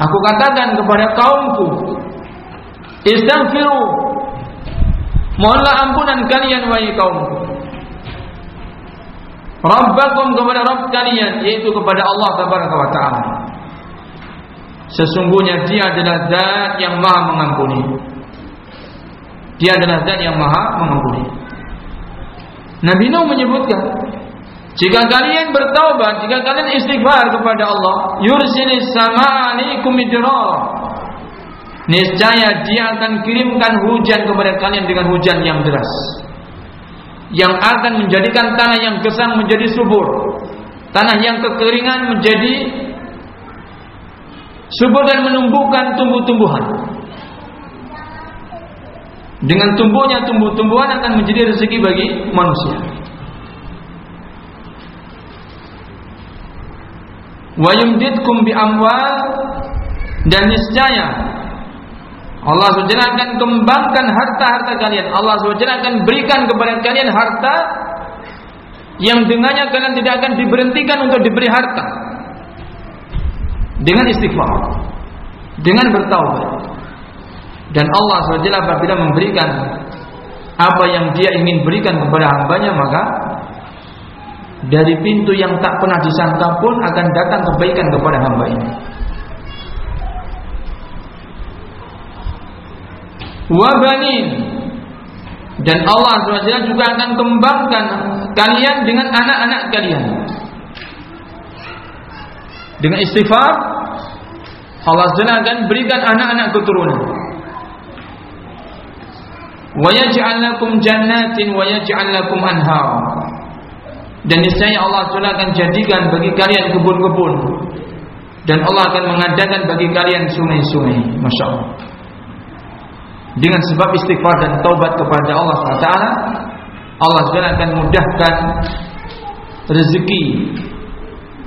Aku katakan kepada kaumku, Istaghfiru Mohonlah ampunan kalian wahai kaum. Rabbakum kepada Rabb kalian yaitu kepada Allah Tabaraka wa taala. Sesungguhnya dia adalah zat yang maha mengampuni. Dia adalah zat yang maha mengampuni. Nabi Nuh menyebutkan Jika kalian bertaubat Jika kalian istighfar kepada Allah Yursilis sama alaikum Niscaya dia akan kirimkan hujan kepada kalian dengan hujan yang deras Yang akan menjadikan tanah yang gesang menjadi subur Tanah yang kekeringan menjadi subur dan menumbuhkan tumbuh-tumbuhan. Dengan tumbuhnya tumbuh-tumbuhan akan menjadi rezeki bagi manusia. Wa yumditkum bi amwal dan niscaya Allah SWT akan kembangkan harta-harta kalian. Allah SWT akan berikan kepada kalian harta yang dengannya kalian tidak akan diberhentikan untuk diberi harta. Dengan istighfar. Dengan bertaubat. Dan Allah SWT apabila memberikan apa yang dia ingin berikan kepada hambanya maka dari pintu yang tak pernah disangka pun akan datang kebaikan kepada hamba ini wabanin dan Allah SWT juga akan kembangkan kalian dengan anak-anak kalian. Dengan istighfar, Allah SWT akan berikan anak-anak keturunan. Wa yaj'al jannatin wa yaj'al. Dan niscaya Allah SWT akan jadikan bagi kalian kebun-kebun dan Allah akan mengadakan bagi kalian sungai-sungai. Masya Allah dengan sebab istighfar dan taubat kepada Allah SWT Allah SWT akan mudahkan rezeki.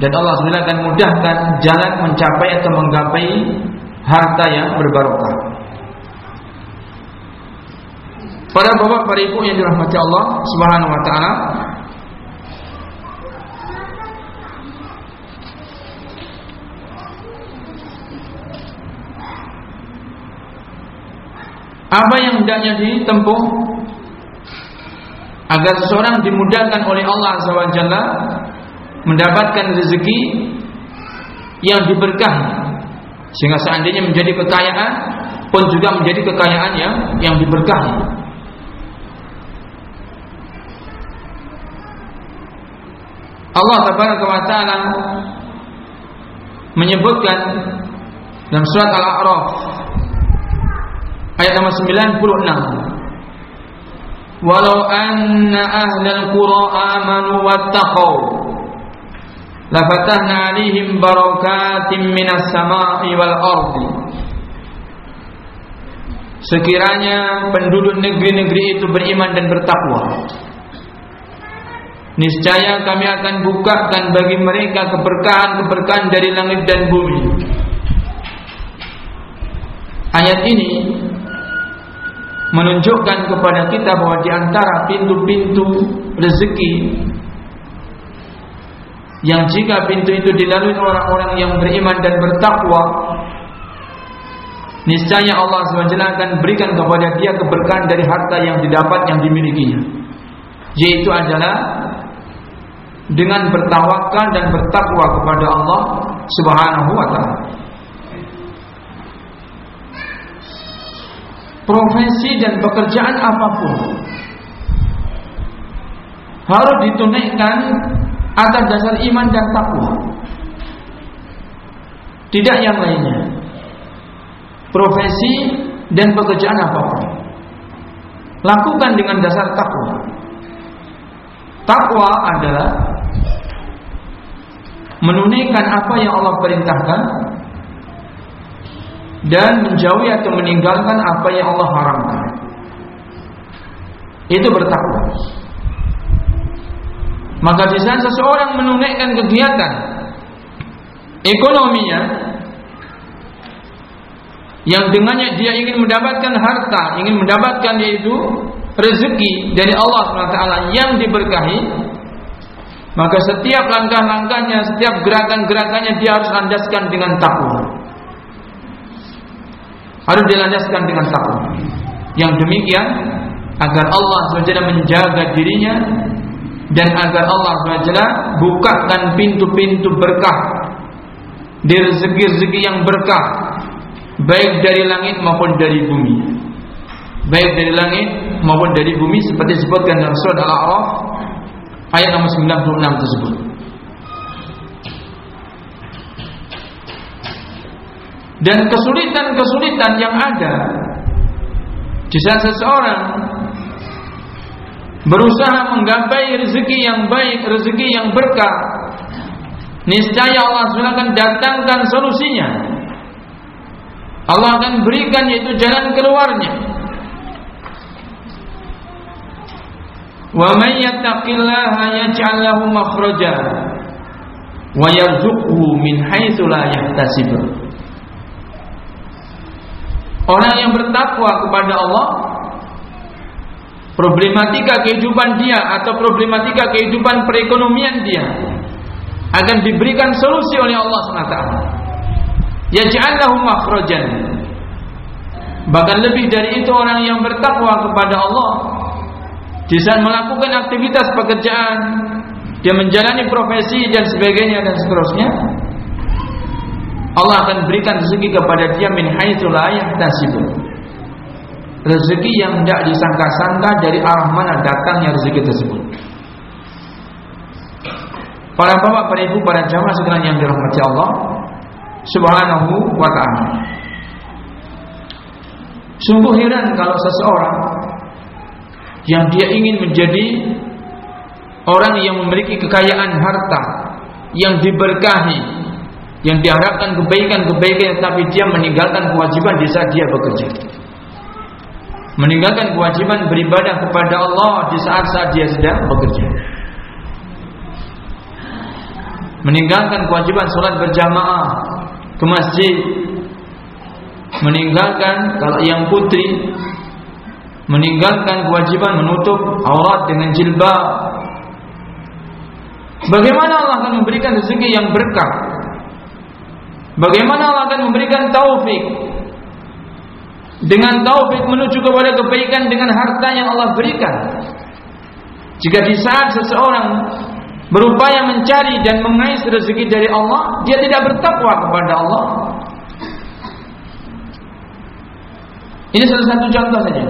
Dan Allah SWT akan mudahkan jalan mencapai atau menggapai harta yang berbarokah. Para bapak para ibu yang dirahmati Allah Subhanahu wa taala Apa yang hendaknya ditempuh agar seseorang dimudahkan oleh Allah SWT mendapatkan rezeki yang diberkahi sehingga seandainya menjadi kekayaan pun juga menjadi kekayaan yang yang diberkahi. Allah taala menyebutkan dalam surat Al-A'raf ayat nomor 96 walau anna ahlal qura amanu wattaqau lafatahna alaihim barakatim minas sama'i wal ardi. Sekiranya penduduk negeri-negeri itu beriman dan bertakwa niscaya kami akan bukakan bagi mereka keberkahan-keberkahan dari langit dan bumi. Ayat ini menunjukkan kepada kita bahwa di antara pintu-pintu rezeki yang jika pintu itu dilalui orang-orang yang beriman dan bertakwa niscaya Allah SWT akan berikan kepada dia keberkahan dari harta yang didapat yang dimilikinya. Yaitu adalah dengan bertawakal dan bertakwa kepada Allah Subhanahu wa taala profesi dan pekerjaan apa pun harus ditunaikan atas dasar iman dan takwa. Tidak yang lainnya. Profesi dan pekerjaan apa pun. Lakukan dengan dasar takwa. Takwa adalah menunaikan apa yang Allah perintahkan dan menjauhi atau meninggalkan apa yang Allah haramkan. Itu bertakwa. Maka di saat seseorang menunaikan kegiatan ekonominya yang dengannya dia ingin mendapatkan harta, ingin mendapatkan yaitu rezeki dari Allah SWT yang diberkahi, maka setiap langkah-langkahnya, setiap gerakan-gerakannya dia harus landaskan dengan takwa harus dilandaskan dengan takwa. Yang demikian agar Allah SWT menjaga dirinya dan agar Allah SWT bukakan pintu-pintu berkah di rezeki-rezeki yang berkah baik dari langit maupun dari bumi baik dari langit maupun dari bumi seperti disebutkan dalam surat Al-A'raf ayat nomor 96 tersebut dan kesulitan-kesulitan yang ada di saat seseorang berusaha menggapai rezeki yang baik, rezeki yang berkah, niscaya Allah SWT akan datangkan solusinya. Allah akan berikan yaitu jalan keluarnya. Wa may yattaqillaha yaj'al lahu makhraja wa yarzuqhu min haitsu la yahtasib. Orang yang bertakwa kepada Allah problematika kehidupan dia atau problematika kehidupan perekonomian dia akan diberikan solusi oleh Allah SWT. Yaj'allahu makhrajan. Bahkan lebih dari itu orang yang bertakwa kepada Allah di saat melakukan aktivitas pekerjaan, dia menjalani profesi dan sebagainya dan seterusnya, Allah akan berikan rezeki kepada dia min haitsu la Rezeki yang tidak disangka-sangka dari arah mana datangnya rezeki tersebut. Para bapak, para ibu, para jamaah sekalian yang dirahmati Allah Subhanahu wa taala. Sungguh heran kalau seseorang yang dia ingin menjadi orang yang memiliki kekayaan harta yang diberkahi, yang diharapkan kebaikan-kebaikan tapi dia meninggalkan kewajiban di saat dia bekerja. Meninggalkan kewajiban beribadah kepada Allah di saat-saat dia sedang bekerja. Meninggalkan kewajiban sholat berjamaah ke masjid. Meninggalkan kalau yang putri. Meninggalkan kewajiban menutup aurat dengan jilbab. Bagaimana Allah akan memberikan rezeki yang berkah bagaimana Allah akan memberikan taufik dengan taufik menuju kepada kebaikan dengan harta yang Allah berikan jika di saat seseorang berupaya mencari dan mengais rezeki dari Allah, dia tidak bertakwa kepada Allah. Ini salah satu contoh saja.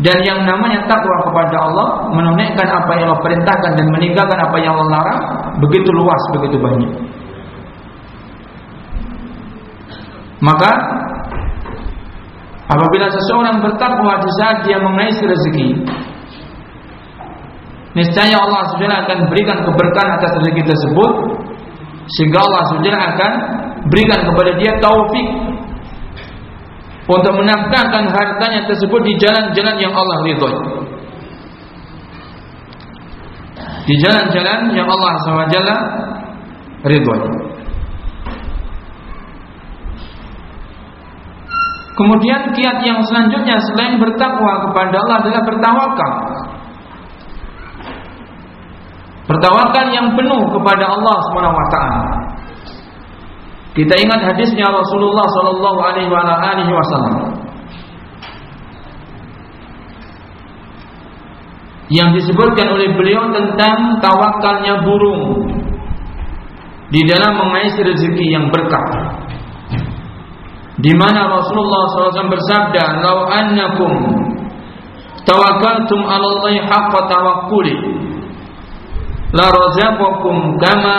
Dan yang namanya takwa kepada Allah menunaikan apa yang Allah perintahkan dan meninggalkan apa yang Allah larang begitu luas, begitu banyak. Maka apabila seseorang bertakwa di saat dia mengais rezeki, niscaya Allah SWT akan berikan keberkahan atas rezeki tersebut sehingga Allah SWT akan berikan kepada dia taufik untuk menafkahkan hartanya tersebut di jalan-jalan yang Allah ridhoi. Di jalan-jalan yang Allah SWT ridhoi. Kemudian kiat yang selanjutnya selain bertakwa kepada Allah adalah bertawakal. Bertawakal yang penuh kepada Allah Subhanahu wa taala. Kita ingat hadisnya Rasulullah sallallahu alaihi wasallam. Yang disebutkan oleh beliau tentang tawakalnya burung di dalam mengais rezeki yang berkah. Di mana Rasulullah SAW bersabda, "Lau annakum tawakkaltum 'ala Allah haqqa tawakkuli" la razaqakum kama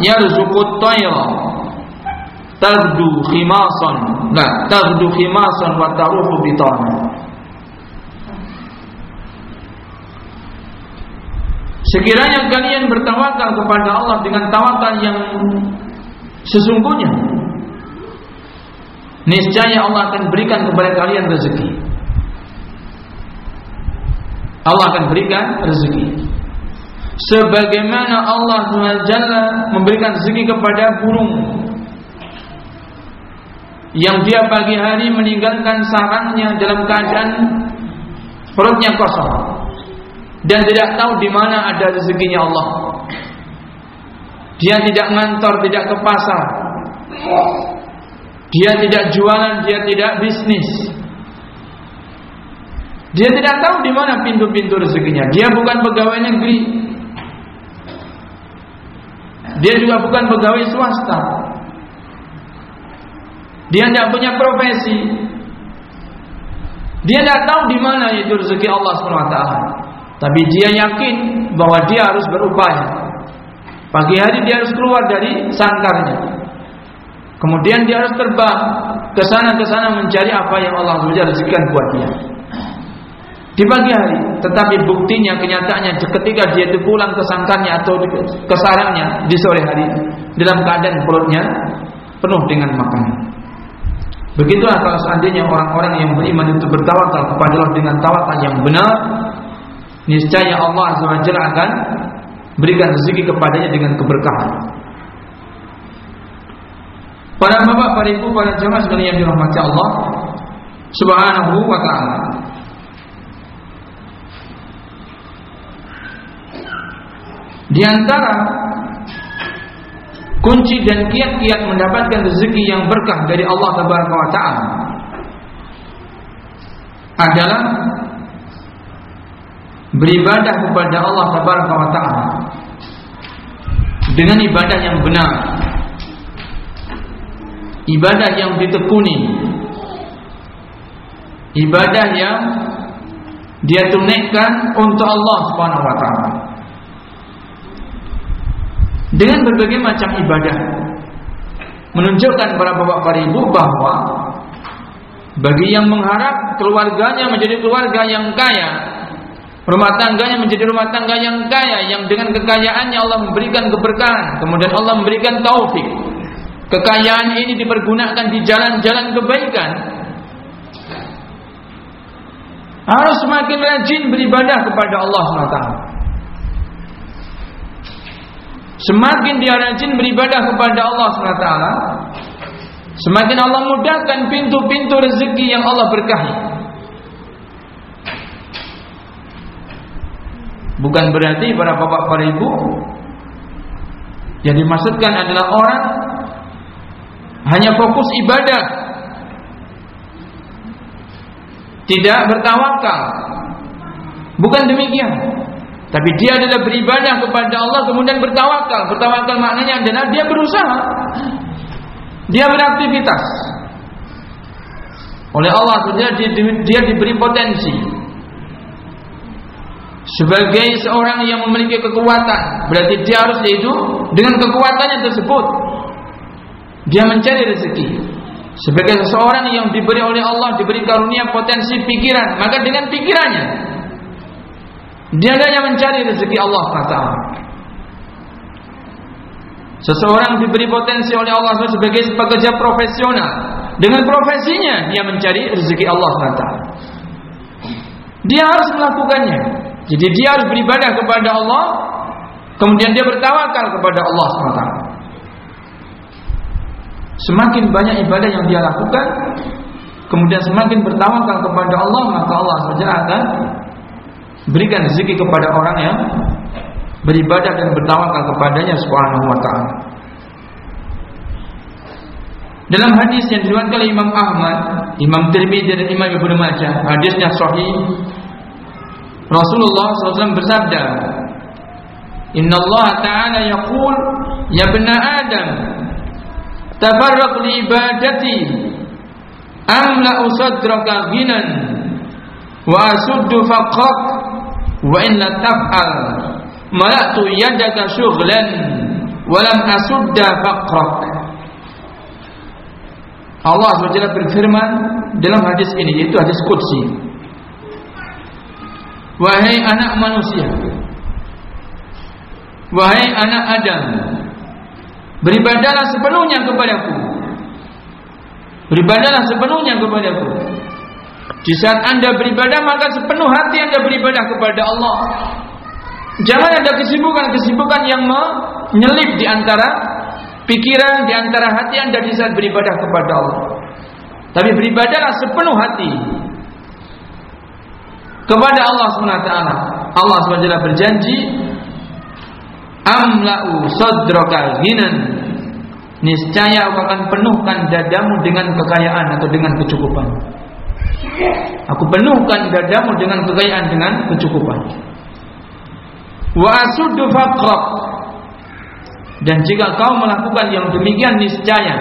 yarzuqut tayra tagdu khimasan la tagdu khimasan wa taruhu bitana. Sekiranya kalian bertawakal kepada Allah dengan tawakal yang sesungguhnya niscaya Allah akan berikan kepada kalian rezeki Allah akan berikan rezeki sebagaimana Allah SWT memberikan rezeki kepada burung yang dia pagi hari meninggalkan sarangnya dalam keadaan perutnya kosong dan tidak tahu di mana ada rezekinya Allah. Dia tidak ngantor, tidak ke pasar. Dia tidak jualan, dia tidak bisnis. Dia tidak tahu di mana pintu-pintu rezekinya. Dia bukan pegawai negeri, dia juga bukan pegawai swasta. Dia tidak punya profesi. Dia tidak tahu di mana itu rezeki Allah SWT. Tapi dia yakin bahwa dia harus berupaya. Pagi hari dia harus keluar dari sangkarnya. Kemudian dia harus terbang ke sana ke sana mencari apa yang Allah SWT rezekikan buat dia. Di pagi hari, tetapi buktinya kenyataannya ketika dia itu pulang ke sangkarnya atau ke sarangnya di sore hari dalam keadaan perutnya penuh dengan makanan. Begitulah kalau seandainya orang-orang yang beriman itu bertawakal kepada Allah dengan tawakal yang benar, niscaya Allah SWT akan berikan rezeki kepadanya dengan keberkahan. Para bapak, para ibu, para jemaah sekalian yang dirahmati Allah Subhanahu wa taala. Di antara kunci dan kiat-kiat mendapatkan rezeki yang berkah dari Allah Taala adalah beribadah kepada Allah Taala dengan ibadah yang benar, ibadah yang ditekuni, ibadah yang dia tunaikan untuk Allah Subhanahu wa taala. Dengan berbagai macam ibadah menunjukkan para bapak para ibu bahwa bagi yang mengharap keluarganya menjadi keluarga yang kaya rumah tangganya menjadi rumah tangga yang kaya yang dengan kekayaannya Allah memberikan keberkahan kemudian Allah memberikan taufik kekayaan ini dipergunakan di jalan-jalan kebaikan. Harus semakin rajin beribadah kepada Allah SWT. Semakin dia rajin beribadah kepada Allah SWT Semakin Allah mudahkan pintu-pintu rezeki yang Allah berkahi. Bukan berarti para bapak para ibu Yang dimaksudkan adalah orang Hanya fokus ibadah Tidak bertawakal Bukan demikian tapi dia adalah beribadah kepada Allah kemudian bertawakal. Bertawakal maknanya adalah dia berusaha. Dia beraktivitas. Oleh Allah dia, dia diberi potensi. Sebagai seorang yang memiliki kekuatan, berarti dia harus yaitu dengan kekuatannya tersebut dia mencari rezeki. Sebagai seseorang yang diberi oleh Allah diberi karunia potensi pikiran, maka dengan pikirannya dia hanya mencari rezeki Allah SWT. Seseorang diberi potensi oleh Allah SWT sebagai pekerja profesional. Dengan profesinya dia mencari rezeki Allah SWT. Dia harus melakukannya. Jadi dia harus beribadah kepada Allah. Kemudian dia bertawakal kepada Allah SWT. Semakin banyak ibadah yang dia lakukan, kemudian semakin bertawakal kepada Allah, maka Allah SWT akan berikan rezeki kepada orang yang beribadah dan bertawakal kepadanya subhanahu wa ta'ala dalam hadis yang diriwayatkan oleh Imam Ahmad, Imam Tirmidzi dan Imam Ibnu Majah, hadisnya sahih. Rasulullah SAW bersabda, Inna Allah Ta'ala yaqul, Ya bena Adam, Tafarraq li ibadati, Amla usadraka ghinan, Wa asuddu faqrak, wa in lam taf'al. Malatu yadaka syughlan wa lam asudda faqrak. Allah SWT berfirman dalam hadis ini yaitu hadis qudsi. Wahai anak manusia. Wahai anak Adam Beribadalah sepenuhnya kepadaku Beribadalah sepenuhnya kepadaku di saat anda beribadah maka sepenuh hati anda beribadah kepada Allah. Jangan ada kesibukan-kesibukan yang menyelip di antara pikiran, di antara hati anda di saat beribadah kepada Allah. Tapi beribadahlah sepenuh hati kepada Allah SWT. Allah SWT berjanji, Amla'u sadraka ghinan Niscaya aku akan penuhkan dadamu dengan kekayaan atau dengan kecukupan. Aku penuhkan dadamu dengan kekayaan dengan kecukupan. Wa asuddu faqrak Dan jika kau melakukan yang demikian niscaya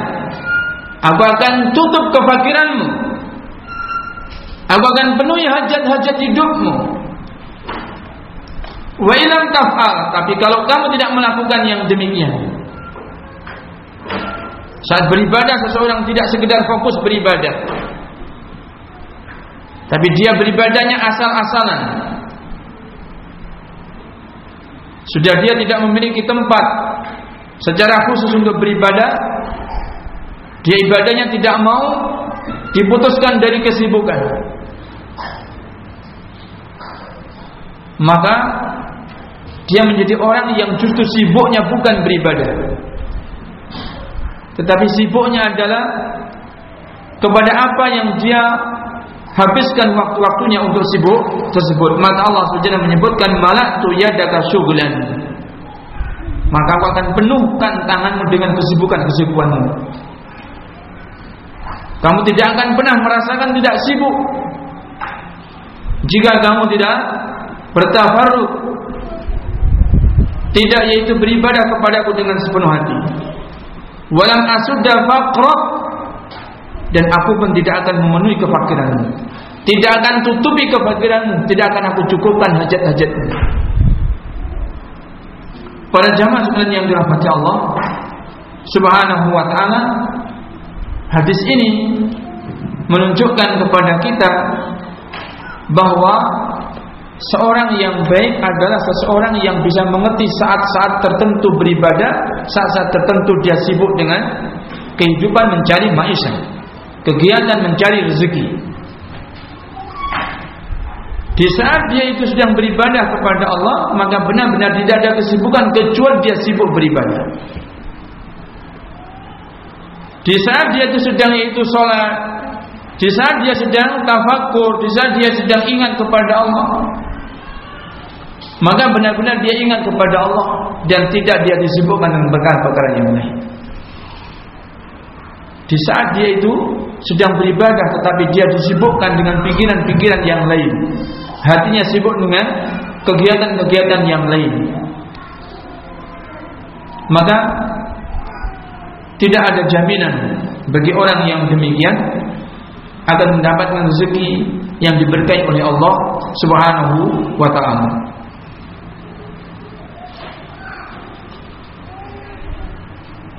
Aku akan tutup kefakiranmu Aku akan penuhi hajat-hajat hidupmu Wa ilam taf'al. Tapi kalau kamu tidak melakukan yang demikian. Saat beribadah seseorang tidak sekedar fokus beribadah. Tapi dia beribadahnya asal-asalan. Sudah dia tidak memiliki tempat secara khusus untuk beribadah dia ibadahnya tidak mau diputuskan dari kesibukan. Maka dia menjadi orang yang justru sibuknya bukan beribadah. Tetapi sibuknya adalah kepada apa yang dia habiskan waktu-waktunya untuk sibuk tersebut. Maka Allah SWT menyebutkan malak tu yadaka syugulan maka aku akan penuhkan tanganmu dengan kesibukan-kesibukanmu. Kamu tidak akan pernah merasakan tidak sibuk. Jika kamu tidak bertafarruq tidak yaitu beribadah kepadaku dengan sepenuh hati. Walam asudda faqra dan aku pun tidak akan memenuhi kefakiranmu. Tidak akan tutupi kefakiranmu, tidak akan aku cukupkan hajat-hajatmu. Para jamaah sekalian yang dirahmati Allah Subhanahu wa taala, hadis ini menunjukkan kepada kita bahwa seorang yang baik adalah seseorang yang bisa mengerti saat-saat tertentu beribadah, saat-saat tertentu dia sibuk dengan kehidupan mencari maisha, kegiatan mencari rezeki. Di saat dia itu sedang beribadah kepada Allah, maka benar-benar tidak ada kesibukan kecuali dia sibuk beribadah. Di saat dia itu sedang itu sholat, di saat dia sedang tafakur, di saat dia sedang ingat kepada Allah, maka benar-benar dia ingat kepada Allah dan tidak dia disibukkan dengan perkara-perkara yang lain. Di saat dia itu sedang beribadah tetapi dia disibukkan dengan pikiran-pikiran yang lain hatinya sibuk dengan kegiatan-kegiatan yang lain. Maka tidak ada jaminan bagi orang yang demikian akan mendapatkan rezeki yang diberkahi oleh Allah Subhanahu wa taala.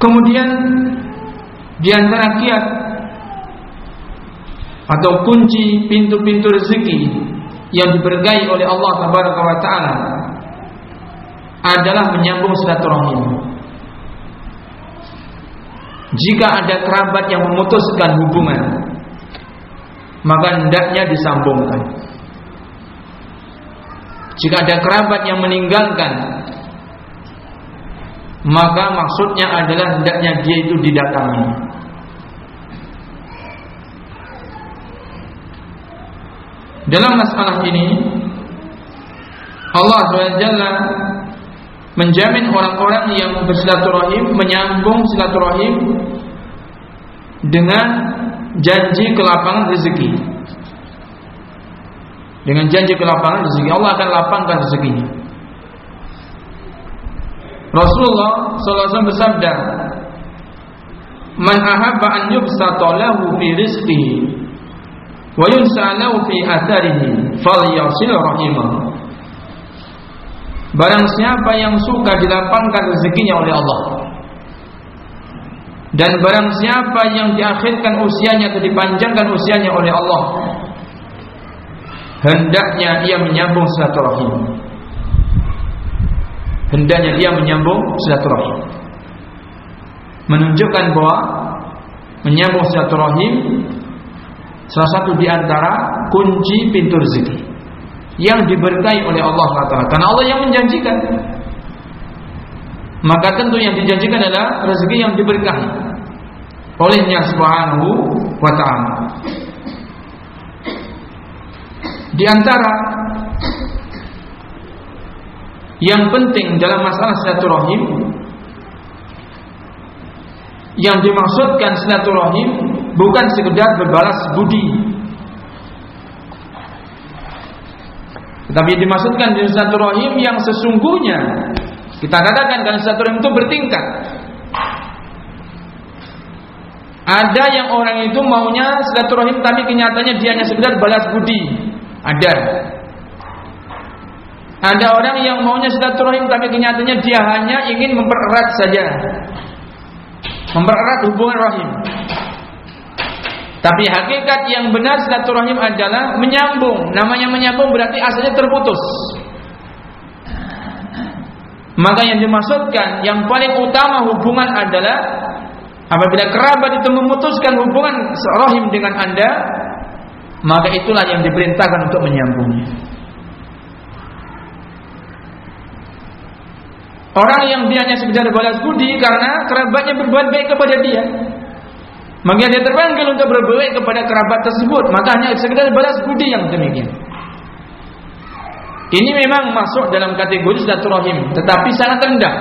Kemudian di antara kiat atau kunci pintu-pintu rezeki yang diberkahi oleh Allah Tabaraka wa taala adalah menyambung silaturahim. Jika ada kerabat yang memutuskan hubungan, maka hendaknya disambungkan. Jika ada kerabat yang meninggalkan, maka maksudnya adalah hendaknya dia itu didatangi. Dalam masalah ini Allah SWT menjamin orang-orang yang bersilaturahim menyambung silaturahim dengan janji kelapangan rezeki. Dengan janji kelapangan rezeki Allah akan lapangkan rezekinya. Rasulullah SAW bersabda, "Man ahabba an yubsata lahu fi rizqihi wa yunsalahu fi atharihi falyasil rahimah Barang siapa yang suka dilapangkan rezekinya oleh Allah dan barang siapa yang diakhirkan usianya atau dipanjangkan usianya oleh Allah hendaknya ia menyambung silaturahim hendaknya dia menyambung silaturahim menunjukkan bahwa menyambung silaturahim salah satu di antara kunci pintu rezeki yang diberkahi oleh Allah Taala. Karena Allah yang menjanjikan. Maka tentu yang dijanjikan adalah rezeki yang diberkahi olehnya Subhanahu wa taala. Di antara yang penting dalam masalah silaturahim yang dimaksudkan silaturahim bukan sekedar berbalas budi. Tetapi dimaksudkan di rahim yang sesungguhnya Kita katakan kalau silaturahim itu bertingkat. Ada yang orang itu maunya silaturahim tapi kenyataannya dia hanya sekedar balas budi. Ada. Ada orang yang maunya silaturahim tapi kenyataannya dia hanya ingin mempererat saja. Mempererat hubungan rahim. Tapi hakikat yang benar silaturahim adalah menyambung. Namanya menyambung berarti asalnya terputus. Maka yang dimaksudkan yang paling utama hubungan adalah Apabila kerabat itu memutuskan hubungan rahim dengan Anda, maka itulah yang diperintahkan untuk menyambungnya. Orang yang dia hanya sekedar balas budi karena kerabatnya berbuat baik kepada dia. Maka dia terpanggil untuk berbuat baik kepada kerabat tersebut. Maka hanya sekedar balas budi yang demikian. Ini memang masuk dalam kategori silaturahim, tetapi sangat rendah.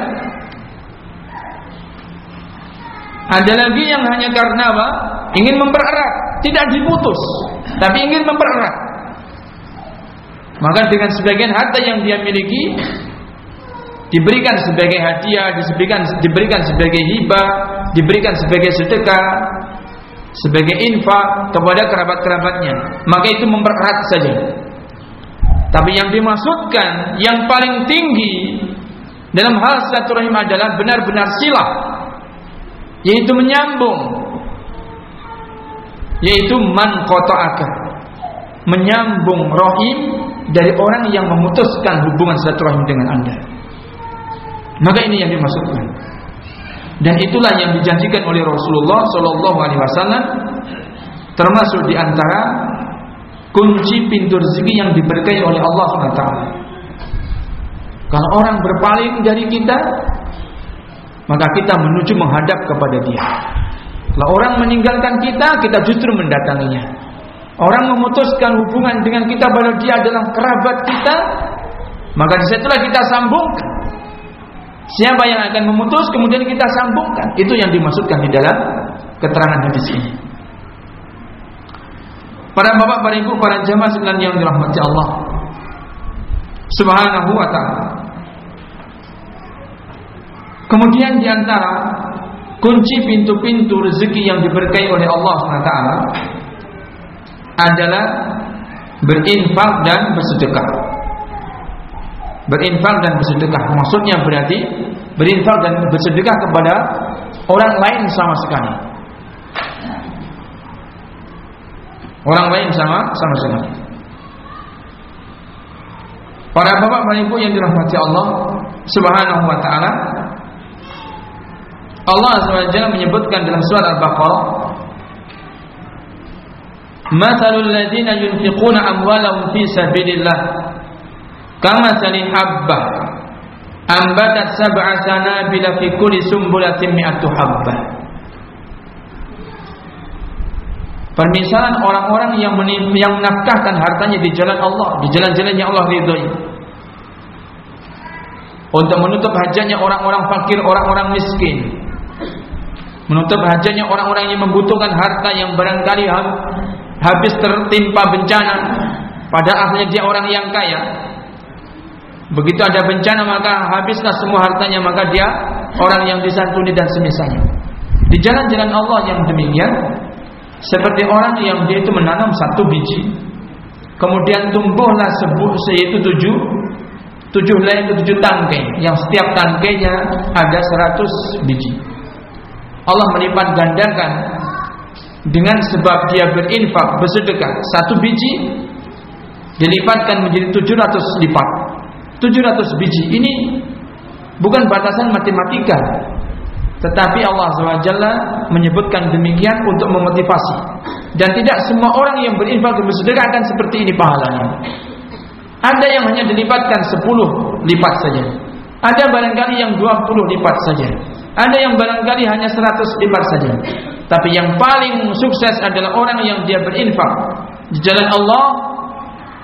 Ada lagi yang hanya karena apa? Ingin mempererat, tidak diputus, tapi ingin mempererat. Maka dengan sebagian harta yang dia miliki diberikan sebagai hadiah, diberikan diberikan sebagai hibah, diberikan sebagai sedekah, sebagai infak kepada kerabat-kerabatnya. Maka itu mempererat saja. Tapi yang dimaksudkan yang paling tinggi dalam hal silaturahim adalah benar-benar silah yaitu menyambung yaitu man qata'aka menyambung rohim dari orang yang memutuskan hubungan silaturahim dengan Anda. Maka ini yang dimaksudkan. Dan itulah yang dijanjikan oleh Rasulullah Shallallahu alaihi wasallam termasuk di antara kunci pintu rezeki yang diberkahi oleh Allah SWT. Kalau orang berpaling dari kita, maka kita menuju menghadap kepada dia. Kalau orang meninggalkan kita, kita justru mendatanginya. Orang memutuskan hubungan dengan kita pada dia adalah kerabat kita, maka di situlah kita sambungkan. Siapa yang akan memutus, kemudian kita sambungkan. Itu yang dimaksudkan di dalam keterangan hadis ini. Para bapak, para ibu, para jamaah sekalian yang dirahmati Allah Subhanahu wa taala. Kemudian di antara kunci pintu-pintu rezeki yang diberkahi oleh Allah SWT adalah berinfak dan bersedekah. Berinfak dan bersedekah maksudnya berarti berinfak dan bersedekah kepada orang lain sama sekali. Orang lain sama sama sekali. Para bapak dan ibu yang dirahmati Allah Subhanahu wa taala, Allah SWT menyebutkan dalam surat Al-Baqarah Mathalul ladina yunfiquna amwalahum fi sabilillah kamathali habbah ambatat sab'a sanabila fi kulli sumbulatin mi'atu habbah. Permisalan orang-orang yang yang menafkahkan hartanya di jalan Allah, di jalan-jalan yang Allah ridhoi. Untuk menutup hajatnya orang-orang fakir, orang-orang miskin. Menutup hajatnya orang-orang yang membutuhkan harta yang barangkali habis tertimpa bencana. Pada akhirnya dia orang yang kaya begitu ada bencana maka habislah semua hartanya. Maka dia orang yang disantuni dan semisalnya di jalan-jalan Allah yang demikian seperti orang yang dia itu menanam satu biji. Kemudian tumbuhlah sebuah yaitu tujuh tujuh lain tujuh tangkai. Yang setiap tangkainya ada seratus biji. Allah melipat gandakan dengan sebab dia berinfak bersedekah. Satu biji dilipatkan menjadi 700 lipat 700 biji ini bukan batasan matematika. Tetapi Allah SWT menyebutkan demikian untuk memotivasi. Dan tidak semua orang yang berinfak dan bersedekah akan seperti ini pahalanya. Ada yang hanya dilipatkan 10 lipat saja. Ada barangkali yang 20 lipat saja. Ada yang barangkali hanya 100 lipat saja. Tapi yang paling sukses adalah orang yang dia berinfak di jalan Allah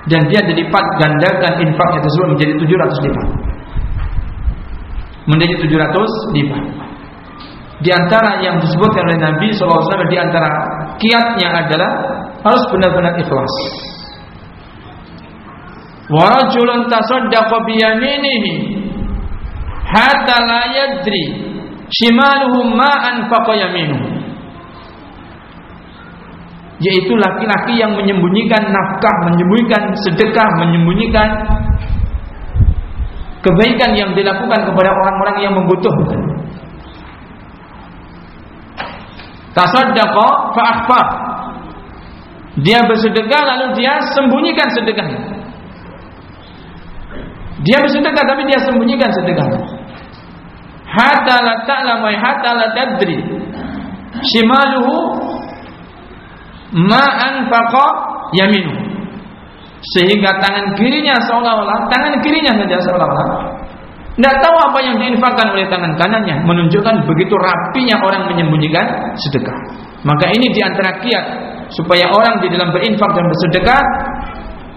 dan dia dilipat gandakan infaknya tersebut menjadi 700 lipat. Menjadi 700 lipat. Di antara yang disebutkan oleh Nabi SAW di antara kiatnya adalah harus benar-benar ikhlas. Wa rajulun tasaddaqa biyaminihi hatta la yadri shimaluhu ma anfaqa yaminuhu yaitu laki-laki yang menyembunyikan nafkah, menyembunyikan sedekah, menyembunyikan kebaikan yang dilakukan kepada orang-orang yang membutuhkan. Tasaddaqa fa Dia bersedekah lalu dia sembunyikan sedekahnya. Dia bersedekah tapi dia sembunyikan sedekahnya. Hatta la ta'lamu hatta la tadri. Shimaluhu ma anfaqa yaminu. Sehingga tangan kirinya seolah-olah tangan kirinya saja seolah-olah. Tidak tahu apa yang diinfakkan oleh tangan kanannya menunjukkan begitu rapinya orang menyembunyikan sedekah. Maka ini di antara kiat supaya orang di dalam berinfak dan bersedekah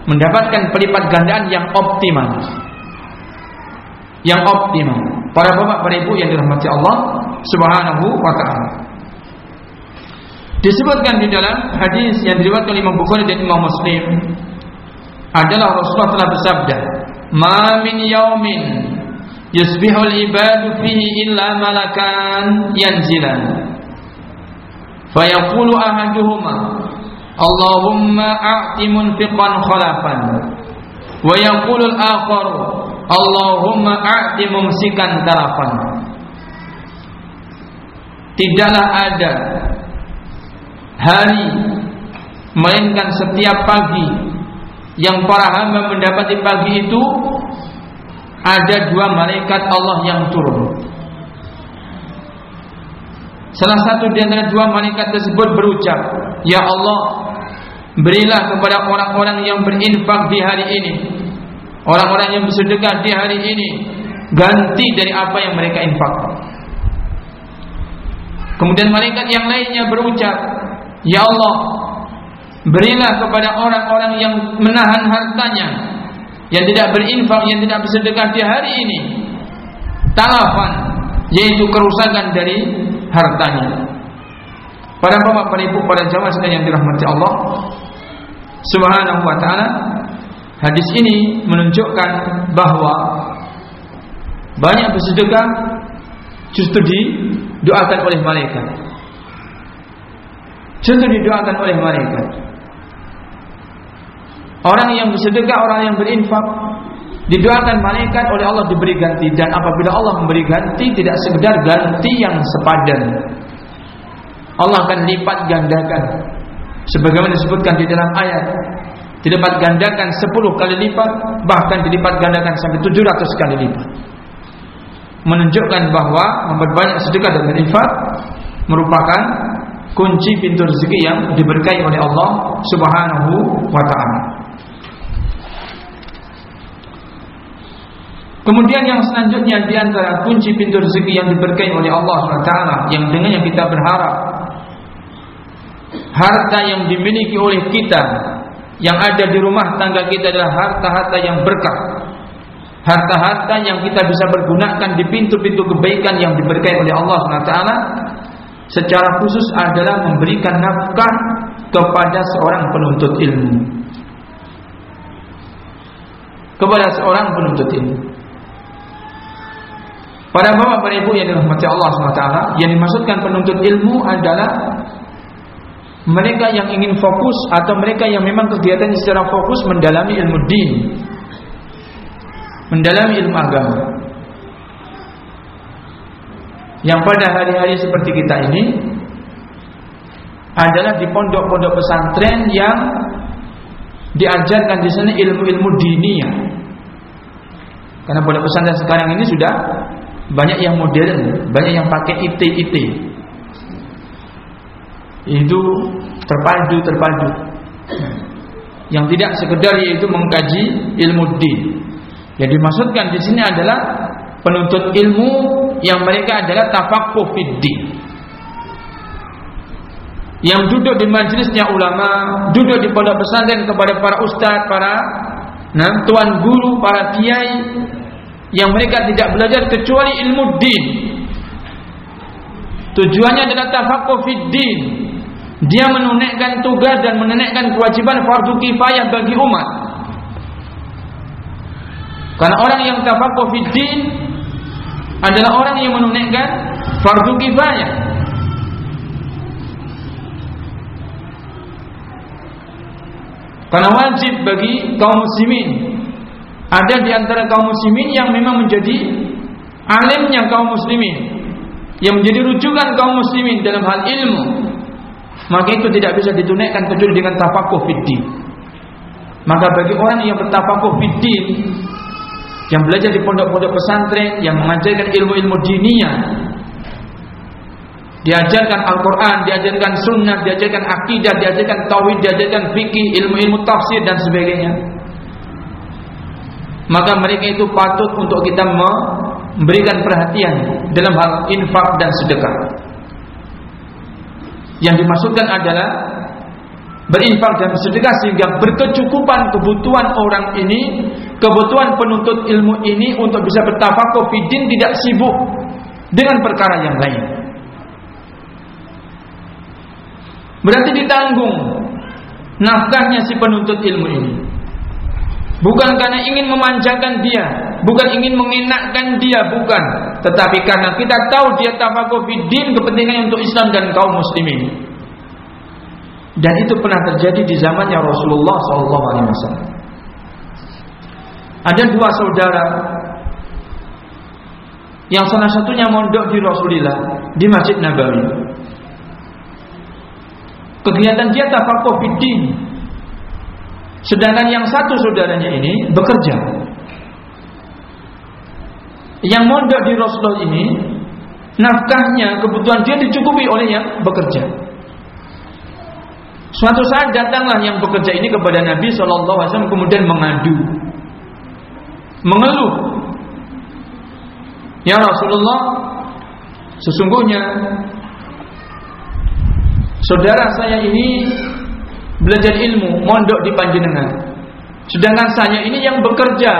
mendapatkan pelipat gandaan yang optimal. Yang optimal. Para bapak para ibu yang dirahmati Allah subhanahu wa ta'ala Disebutkan di dalam hadis yang diriwayatkan Imam Bukhari dan Imam Muslim adalah Rasulullah telah bersabda, "Ma min yaumin yusbihul ibadu fihi illa malakan yanzilan." Fayaqulu ahaduhuma, "Allahumma a'ti munfiqan khalafan." Wa yaqulu al-akhar, "Allahumma a'ti mumsikan talafan." Tidaklah ada hari melainkan setiap pagi yang para hamba mendapati pagi itu ada dua malaikat Allah yang turun. Salah satu di antara dua malaikat tersebut berucap, "Ya Allah, berilah kepada orang-orang yang berinfak di hari ini, orang-orang yang bersedekah di hari ini, ganti dari apa yang mereka infakkan." Kemudian malaikat yang lainnya berucap, Ya Allah Berilah kepada orang-orang yang menahan hartanya Yang tidak berinfak, yang tidak bersedekah di hari ini Talafan Yaitu kerusakan dari hartanya. Pada bapak, pada ibu, pada jamaah sekalian yang dirahmati Allah Subhanahu wa ta'ala Hadis ini menunjukkan bahwa Banyak bersedekah Justru didoakan oleh malaikat Justru didoakan oleh malaikat. Orang yang bersedekah, orang yang berinfak didoakan malaikat oleh Allah diberi ganti dan apabila Allah memberi ganti tidak sekedar ganti yang sepadan. Allah akan lipat gandakan sebagaimana disebutkan di dalam ayat dilipat gandakan 10 kali lipat bahkan dilipat gandakan sampai 700 kali lipat menunjukkan bahwa memperbanyak sedekah dan berinfak merupakan kunci pintu rezeki yang diberkahi oleh Allah Subhanahu wa taala. Kemudian yang selanjutnya di antara kunci pintu rezeki yang diberkahi oleh Allah SWT yang dengannya kita berharap harta yang dimiliki oleh kita yang ada di rumah tangga kita adalah harta-harta yang berkah. Harta-harta yang kita bisa pergunakan di pintu-pintu kebaikan yang diberkahi oleh Allah SWT secara khusus adalah memberikan nafkah kepada seorang penuntut ilmu. Kepada seorang penuntut ilmu. Pada bapak para ibu yang dirahmati Allah SWT Yang dimaksudkan penuntut ilmu adalah Mereka yang ingin fokus Atau mereka yang memang kegiatan secara fokus Mendalami ilmu din Mendalami ilmu agama yang pada hari-hari seperti kita ini adalah di pondok-pondok pesantren yang diajarkan di sana ilmu-ilmu dinia. Karena pondok pesantren sekarang ini sudah banyak yang modern, banyak yang pakai IT-IT. Itu terpadu terpadu. Yang tidak sekedar yaitu mengkaji ilmu din. Yang dimaksudkan di sini adalah penuntut ilmu yang mereka adalah tafaqquh fiddin. Yang duduk di majelisnya ulama, duduk di pondok pesantren kepada para ustadz, para nah, tuan guru, para kiai yang mereka tidak belajar kecuali ilmu din. Tujuannya adalah tafaqquh fiddin. Dia menunaikan tugas dan menunaikan kewajiban fardu kifayah bagi umat. Karena orang yang tafaqquh fiddin adalah orang yang menunaikan fardu kifayah. Karena wajib bagi kaum muslimin. Ada di antara kaum muslimin yang memang menjadi alimnya kaum muslimin. Yang menjadi rujukan kaum muslimin dalam hal ilmu. Maka itu tidak bisa ditunaikan kecuali dengan tafakuh fiddin maka bagi orang yang bertafakuh fiddin yang belajar di pondok-pondok pesantren yang mengajarkan ilmu-ilmu dinia diajarkan Al-Quran, diajarkan sunnah, diajarkan akidah, diajarkan tauhid, diajarkan fikih, ilmu-ilmu tafsir dan sebagainya. Maka mereka itu patut untuk kita memberikan perhatian dalam hal infak dan sedekah. Yang dimaksudkan adalah berinfak dan sedekah sehingga berkecukupan kebutuhan orang ini, kebutuhan penuntut ilmu ini untuk bisa bertafakuh fidin tidak sibuk dengan perkara yang lain. Berarti ditanggung nafkahnya si penuntut ilmu ini. Bukan karena ingin memanjakan dia, bukan ingin mengenakkan dia, bukan. Tetapi karena kita tahu dia tafakuh fiddin kepentingan untuk Islam dan kaum muslimin. Dan itu pernah terjadi di zamannya Rasulullah SAW. Ada dua saudara yang salah satunya mondok di Rasulullah di Masjid Nabawi. Kegiatan dia tafakuh fiddin. Sedangkan yang satu saudaranya ini bekerja. Yang mondok di Rasulullah ini nafkahnya, kebutuhan dia dicukupi oleh yang bekerja. Suatu saat datanglah yang bekerja ini kepada Nabi Shallallahu Alaihi Wasallam kemudian mengadu, mengeluh. Ya Rasulullah, sesungguhnya Saudara saya ini belajar ilmu, mondok di Panjenengan. Sedangkan saya ini yang bekerja.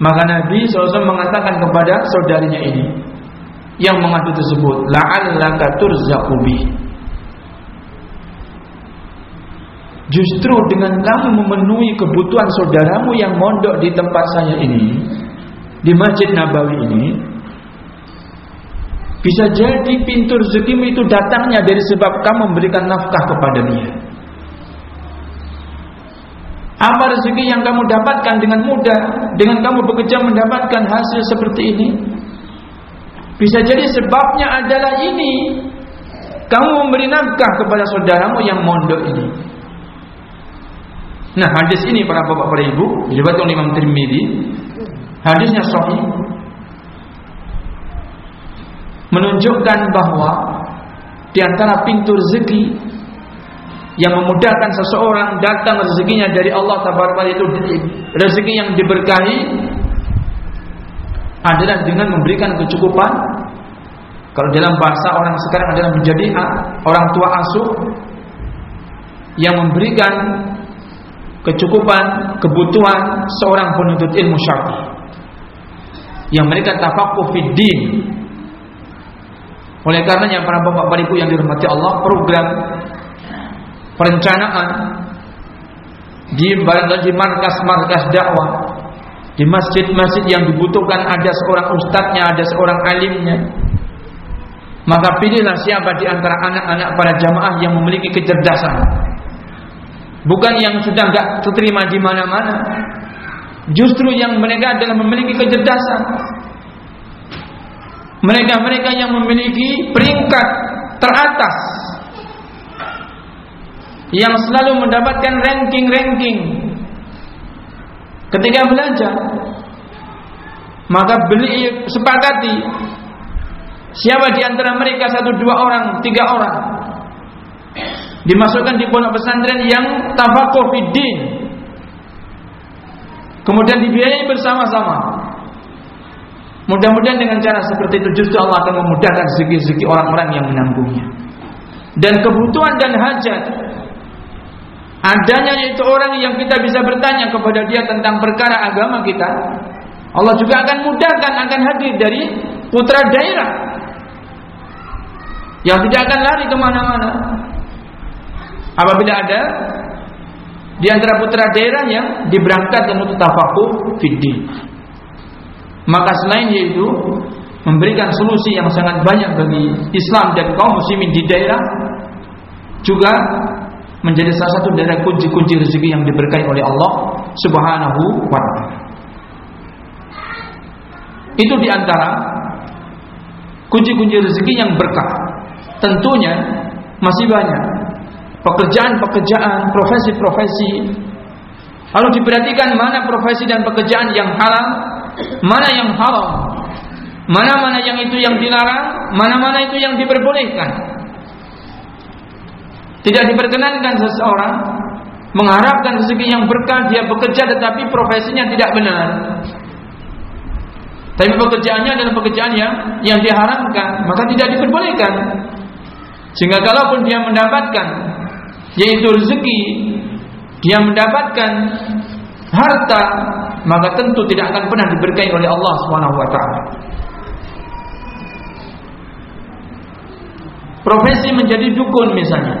Maka Nabi SAW mengatakan kepada saudarinya ini yang mengadu tersebut, la'allaka turzaqu Justru dengan kamu memenuhi kebutuhan saudaramu yang mondok di tempat saya ini, di Masjid Nabawi ini, bisa jadi pintu rezekimu itu datangnya dari sebab kamu memberikan nafkah kepada dia. Apa rezeki yang kamu dapatkan dengan mudah dengan kamu bekerja mendapatkan hasil seperti ini? Bisa jadi sebabnya adalah ini. Kamu memberi nafkah kepada saudaramu yang mondok ini. Nah, hadis ini para bapak para ibu, diriwayatkan oleh Imam Tirmizi. Hadisnya sahih menunjukkan bahwa di antara pintu rezeki yang memudahkan seseorang datang rezekinya dari Allah tabaraka itu rezeki yang diberkahi adalah dengan memberikan kecukupan kalau dalam bahasa orang sekarang adalah menjadi orang tua asuh yang memberikan kecukupan kebutuhan seorang penuntut ilmu syar'i yang mereka tafakuh fid oleh karenanya para bapak ibu yang dirahmati Allah, program perencanaan di di markas-markas dakwah, di masjid-masjid yang dibutuhkan ada seorang ustadznya, ada seorang alimnya. Maka pilihlah siapa di antara anak-anak para jamaah yang memiliki kecerdasan. Bukan yang sudah enggak terima di mana-mana. Justru yang mereka adalah memiliki kecerdasan. Mereka-mereka yang memiliki peringkat teratas. Yang selalu mendapatkan ranking-ranking. Ketika belajar maka beli sepakati siapa di antara mereka satu dua orang tiga orang dimasukkan di pondok pesantren yang tafakuh fiddin kemudian dibiayai bersama-sama Mudah-mudahan dengan cara seperti itu justru Allah akan memudahkan segi-segi orang-orang yang menanggungnya. Dan kebutuhan dan hajat adanya itu orang yang kita bisa bertanya kepada dia tentang perkara agama kita. Allah juga akan mudahkan akan hadir dari putra daerah yang tidak akan lari ke mana-mana. Apabila ada di antara putra daerah yang diberangkatkan untuk tafakuh fiddi Maka selain yaitu memberikan solusi yang sangat banyak bagi Islam dan kaum muslimin di daerah juga menjadi salah satu dari kunci-kunci rezeki yang diberkahi oleh Allah Subhanahu wa taala. Itu di antara kunci-kunci rezeki yang berkah. Tentunya masih banyak pekerjaan-pekerjaan, profesi-profesi. Kalau diperhatikan mana profesi dan pekerjaan yang halal, mana yang haram, mana-mana yang itu yang dilarang, mana-mana itu yang diperbolehkan. Tidak diperkenankan seseorang mengharapkan rezeki yang berkah dia bekerja tetapi profesinya tidak benar. Tapi pekerjaannya adalah pekerjaan yang yang diharamkan, maka tidak diperbolehkan. Sehingga kalaupun dia mendapatkan yaitu rezeki, dia mendapatkan harta, maka tentu tidak akan pernah diberkahi oleh Allah Subhanahu wa taala. Profesi menjadi dukun misalnya.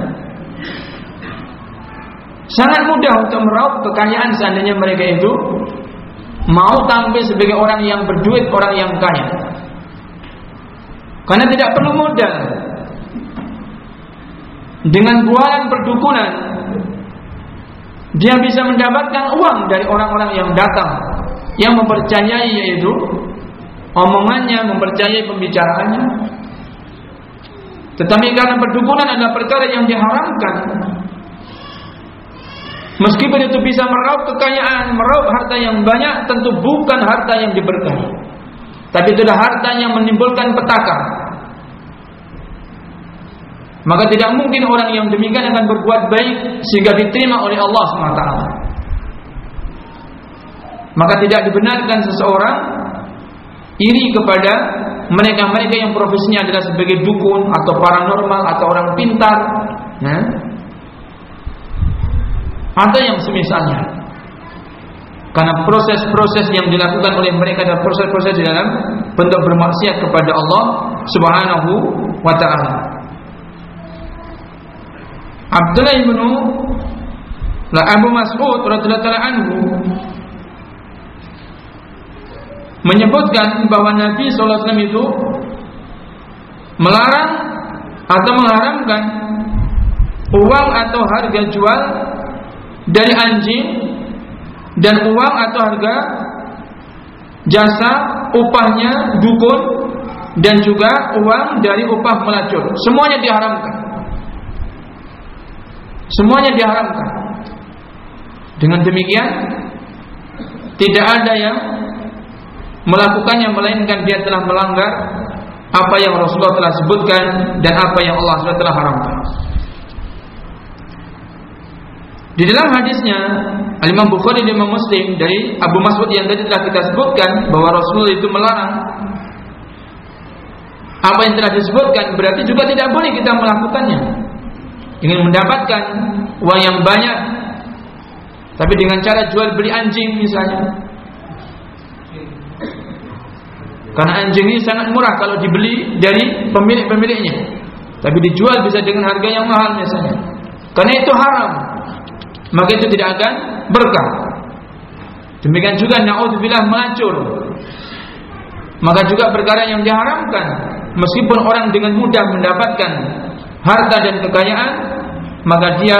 Sangat mudah untuk meraup kekayaan seandainya mereka itu mau tampil sebagai orang yang berduit, orang yang kaya. Karena tidak perlu modal. Dengan bualan perdukunan, dia bisa mendapatkan uang dari orang-orang yang datang, yang mempercayai yaitu omongannya, mempercayai pembicaraannya. Tetapi karena perdukunan adalah perkara yang diharamkan, Meskipun itu bisa meraup kekayaan, meraup harta yang banyak, tentu bukan harta yang diberkahi. Tapi itulah harta yang menimbulkan petaka. Maka tidak mungkin orang yang demikian akan berbuat baik sehingga diterima oleh Allah SWT. Maka tidak dibenarkan seseorang iri kepada mereka-mereka yang profesinya adalah sebagai dukun atau paranormal atau orang pintar. Nah, ada yang semisalnya. Karena proses-proses yang dilakukan oleh mereka adalah proses-proses di dalam bentuk bermaksiat kepada Allah Subhanahu wa taala. Abdullah bin La Abu Mas'ud radhiyallahu anhu menyebutkan bahwa Nabi sallallahu alaihi wasallam itu melarang atau mengharamkan uang atau harga jual dari anjing dan uang atau harga jasa upahnya dukun dan juga uang dari upah melacur. Semuanya diharamkan semuanya diharamkan dengan demikian tidak ada yang melakukannya melainkan dia telah melanggar apa yang Rasulullah telah sebutkan dan apa yang Allah SWT telah haramkan. Di dalam hadisnya Al-Imam Bukhari dan Imam Muslim dari Abu Mas'ud yang tadi telah kita sebutkan bahwa Rasulullah itu melarang apa yang telah disebutkan berarti juga tidak boleh kita melakukannya. Ingin mendapatkan uang yang banyak tapi dengan cara jual beli anjing misalnya. Karena anjing ini sangat murah kalau dibeli dari pemilik-pemiliknya. Tapi dijual bisa dengan harga yang mahal misalnya. Karena itu haram maka itu tidak akan berkah. Demikian juga naudzubillah melacur. Maka juga perkara yang diharamkan meskipun orang dengan mudah mendapatkan harta dan kekayaan, maka dia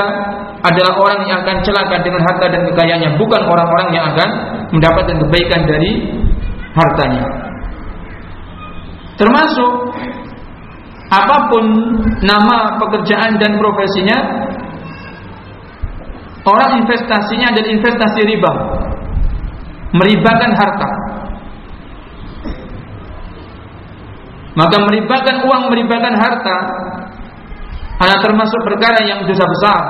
adalah orang yang akan celaka dengan harta dan kekayaannya, bukan orang-orang yang akan mendapatkan kebaikan dari hartanya. Termasuk apa pun nama pekerjaan dan profesinya Orang investasinya adalah investasi riba. Meribakan harta. Maka meribakan uang, meribakan harta adalah termasuk perkara yang dosa besar.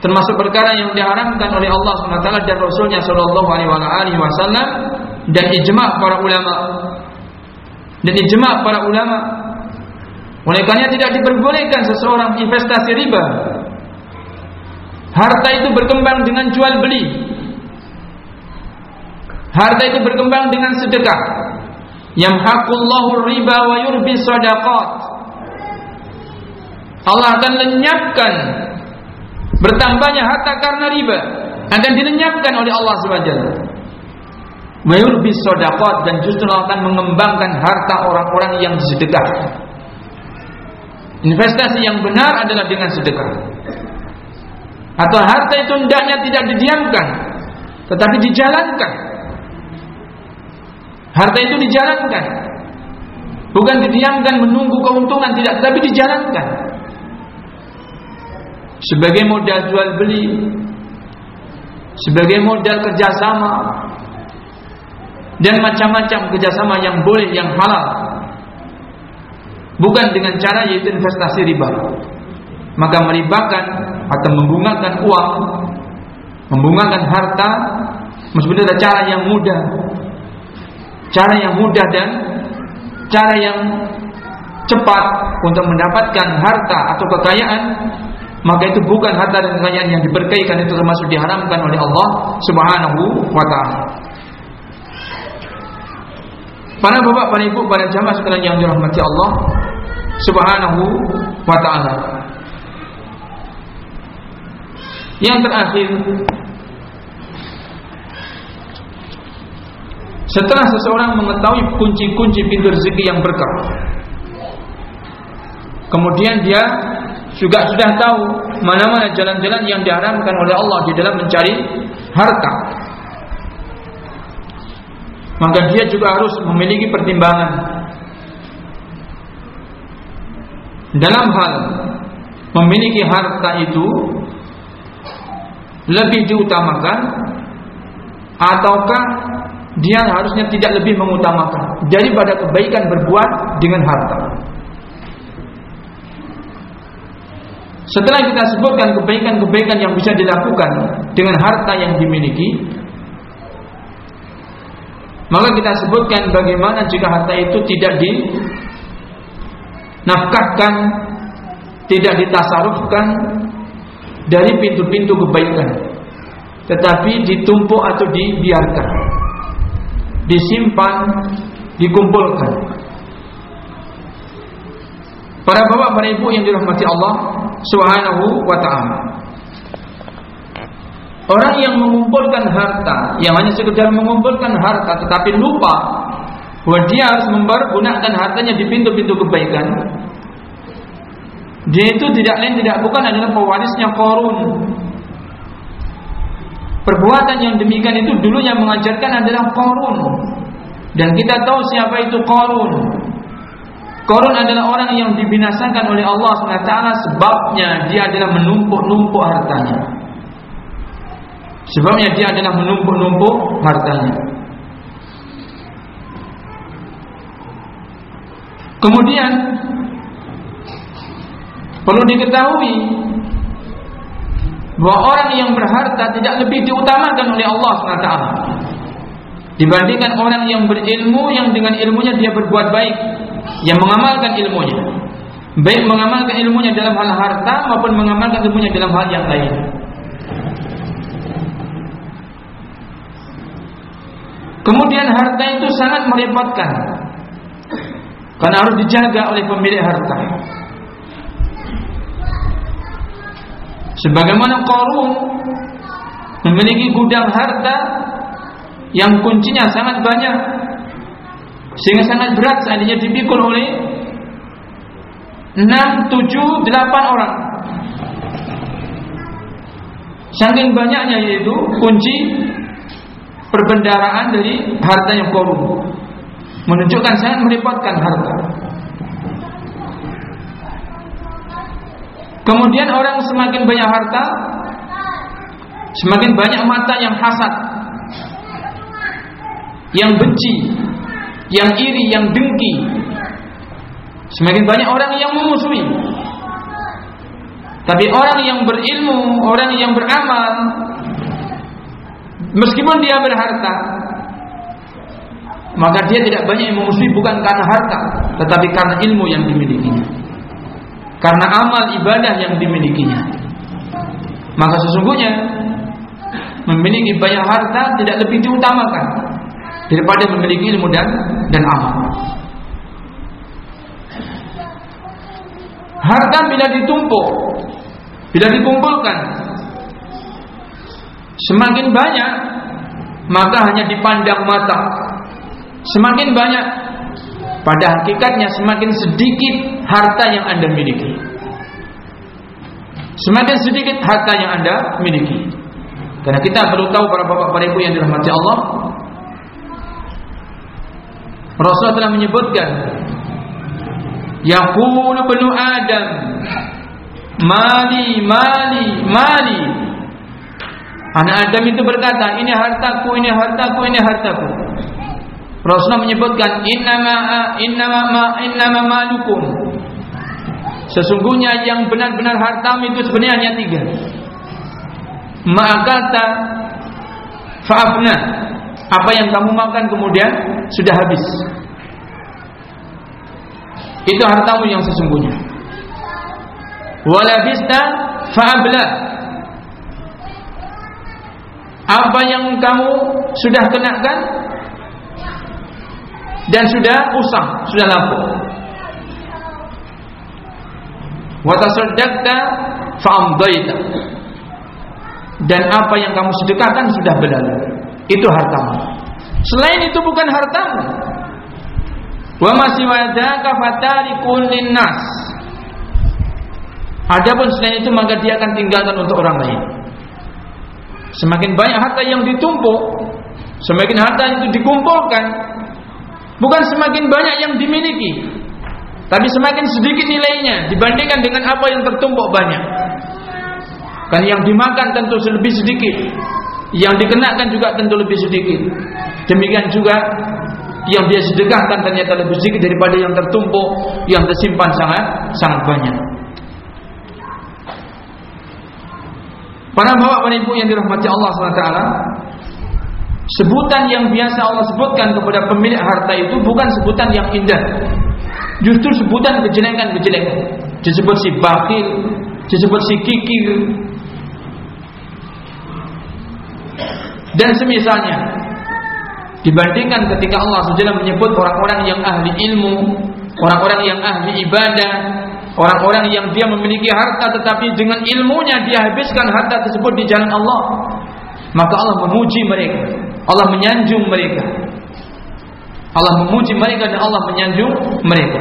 Termasuk perkara yang diharamkan oleh Allah SWT dan Rasulnya Shallallahu Alaihi Wasallam dan ijma para ulama dan ijma para ulama. Oleh karena tidak diperbolehkan seseorang investasi riba Harta itu berkembang dengan jual beli. Harta itu berkembang dengan sedekah. Yamhaqullahu riba wa yurbi sadaqat. Allah akan lenyapkan bertambahnya harta karena riba akan dilenyapkan oleh Allah SWT. Mayurbis sodakot dan justru akan mengembangkan harta orang-orang yang sedekah. Investasi yang benar adalah dengan sedekah. Atau harta itu hendaknya tidak didiamkan, tetapi dijalankan. Harta itu dijalankan. Bukan didiamkan menunggu keuntungan tidak, tapi dijalankan. Sebagai modal jual beli, sebagai modal kerjasama, dan macam-macam kerjasama yang boleh, yang halal. Bukan dengan cara yaitu investasi riba. Maka meribakan atau membungakan uang, membungakan harta, meskipun ada cara yang mudah, cara yang mudah dan cara yang cepat untuk mendapatkan harta atau kekayaan, maka itu bukan harta dan kekayaan yang diberkahi karena itu termasuk diharamkan oleh Allah Subhanahu wa taala. Para bapak, para ibu, para jamaah sekalian yang dirahmati Allah Subhanahu wa taala. Yang terakhir Setelah seseorang mengetahui kunci-kunci pintu rezeki yang berkah Kemudian dia juga sudah tahu mana-mana jalan-jalan yang diharamkan oleh Allah di dalam mencari harta. Maka dia juga harus memiliki pertimbangan. Dalam hal memiliki harta itu lebih diutamakan ataukah dia harusnya tidak lebih mengutamakan? Daripada kebaikan berbuat dengan harta. Setelah kita sebutkan kebaikan-kebaikan yang bisa dilakukan dengan harta yang dimiliki, maka kita sebutkan bagaimana jika harta itu tidak dinafkahkan, tidak ditasarufkan dari pintu-pintu kebaikan, tetapi ditumpuk atau dibiarkan, disimpan, dikumpulkan. Para bapak, para ibu yang dirahmati Allah Subhanahu wa taala. Orang yang mengumpulkan harta, yang hanya sekedar mengumpulkan harta tetapi lupa bahwa dia harus mempergunakan hartanya di pintu-pintu kebaikan. Dia itu tidak lain tidak bukan adalah pewarisnya korun. Perbuatan yang demikian itu dulu yang mengajarkan adalah korun. Dan kita tahu siapa itu korun. Korun adalah orang yang dibinasakan oleh Allah SWT sebabnya dia adalah menumpuk-numpuk hartanya. Sebabnya dia adalah menumpuk-numpuk hartanya. Kemudian perlu diketahui bahwa orang yang berharta tidak lebih diutamakan oleh Allah SWT dibandingkan orang yang berilmu yang dengan ilmunya dia berbuat baik yang mengamalkan ilmunya baik mengamalkan ilmunya dalam hal harta maupun mengamalkan ilmunya dalam hal yang lain Kemudian harta itu sangat merepotkan. Karena harus dijaga oleh pemilik harta. Sebagaimana Qarun memiliki gudang harta yang kuncinya sangat banyak sehingga sangat berat seandainya dipikul oleh 6, 7, 8 orang. Saking banyaknya yaitu kunci perbendaraan dari harta yang korup menunjukkan sangat merepotkan harta. Kemudian orang semakin banyak harta semakin banyak mata yang hasad yang benci yang iri, yang dengki semakin banyak orang yang memusuhi tapi orang yang berilmu, orang yang beramal Meskipun dia berharta, maka dia tidak banyak yang memusuhi bukan karena harta, tetapi karena ilmu yang dimilikinya. Karena amal ibadah yang dimilikinya. Maka sesungguhnya memiliki banyak harta tidak lebih diutamakan daripada memiliki ilmu dan dan amal. Harta bila ditumpuk, bila dikumpulkan, Semakin banyak maka hanya dipandang mata. Semakin banyak pada hakikatnya semakin sedikit harta yang Anda miliki. Semakin sedikit harta yang Anda miliki. Karena kita perlu tahu para bapak para ibu yang dirahmati Allah. Rasulullah telah menyebutkan Yaqulu ibnu Adam Mali, mali, mali Anak Adam itu berkata, ini hartaku, ini hartaku, ini hartaku. Rasulullah menyebutkan, innama innama ma innama malukum. Sesungguhnya yang benar-benar hartamu itu sebenarnya hanya tiga. Ma'akata fa'afna. Apa yang kamu makan kemudian sudah habis. Itu hartamu yang sesungguhnya. Walabista fa'abla apa yang kamu sudah kenakan dan sudah usang, sudah lapuk. Wa tasaddaqta fa'amdaita. Dan apa yang kamu sedekahkan sudah berlalu. Itu hartamu. Selain itu bukan hartamu. Wa masih wadaka fatarikun linnas. Adapun selain itu maka dia akan tinggalkan untuk orang lain. Semakin banyak harta yang ditumpuk, semakin harta itu dikumpulkan, bukan semakin banyak yang dimiliki, tapi semakin sedikit nilainya dibandingkan dengan apa yang tertumpuk banyak. Kan yang dimakan tentu lebih sedikit, yang dikenakan juga tentu lebih sedikit. Demikian juga yang dia sedekahkan ternyata lebih sedikit daripada yang tertumpuk, yang tersimpan sangat sangat banyak. Para bapak dan ibu yang dirahmati Allah SWT Sebutan yang biasa Allah sebutkan kepada pemilik harta itu bukan sebutan yang indah Justru sebutan kejelekan-kejelekan Disebut si bakil Disebut si kikir Dan semisalnya Dibandingkan ketika Allah SWT menyebut orang-orang yang ahli ilmu Orang-orang yang ahli ibadah Orang-orang yang dia memiliki harta tetapi dengan ilmunya dia habiskan harta tersebut di jalan Allah. Maka Allah memuji mereka. Allah menyanjung mereka. Allah memuji mereka dan Allah menyanjung mereka.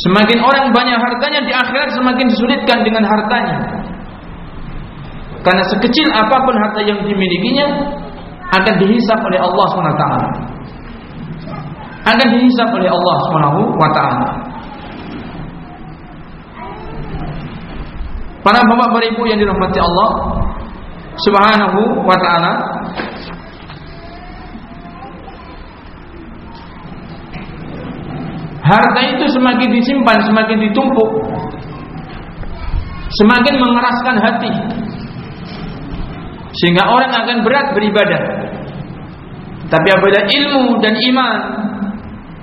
Semakin orang banyak hartanya di akhirat semakin disulitkan dengan hartanya. Karena sekecil apa pun harta yang dimilikinya akan dihisap oleh Allah SWT. Akan dihisap oleh Allah taala. Para bapak ibu yang dirahmati Allah Subhanahu wa taala, harta itu semakin disimpan, semakin ditumpuk, semakin mengeraskan hati, sehingga orang akan berat beribadah. Tapi apabila ilmu dan iman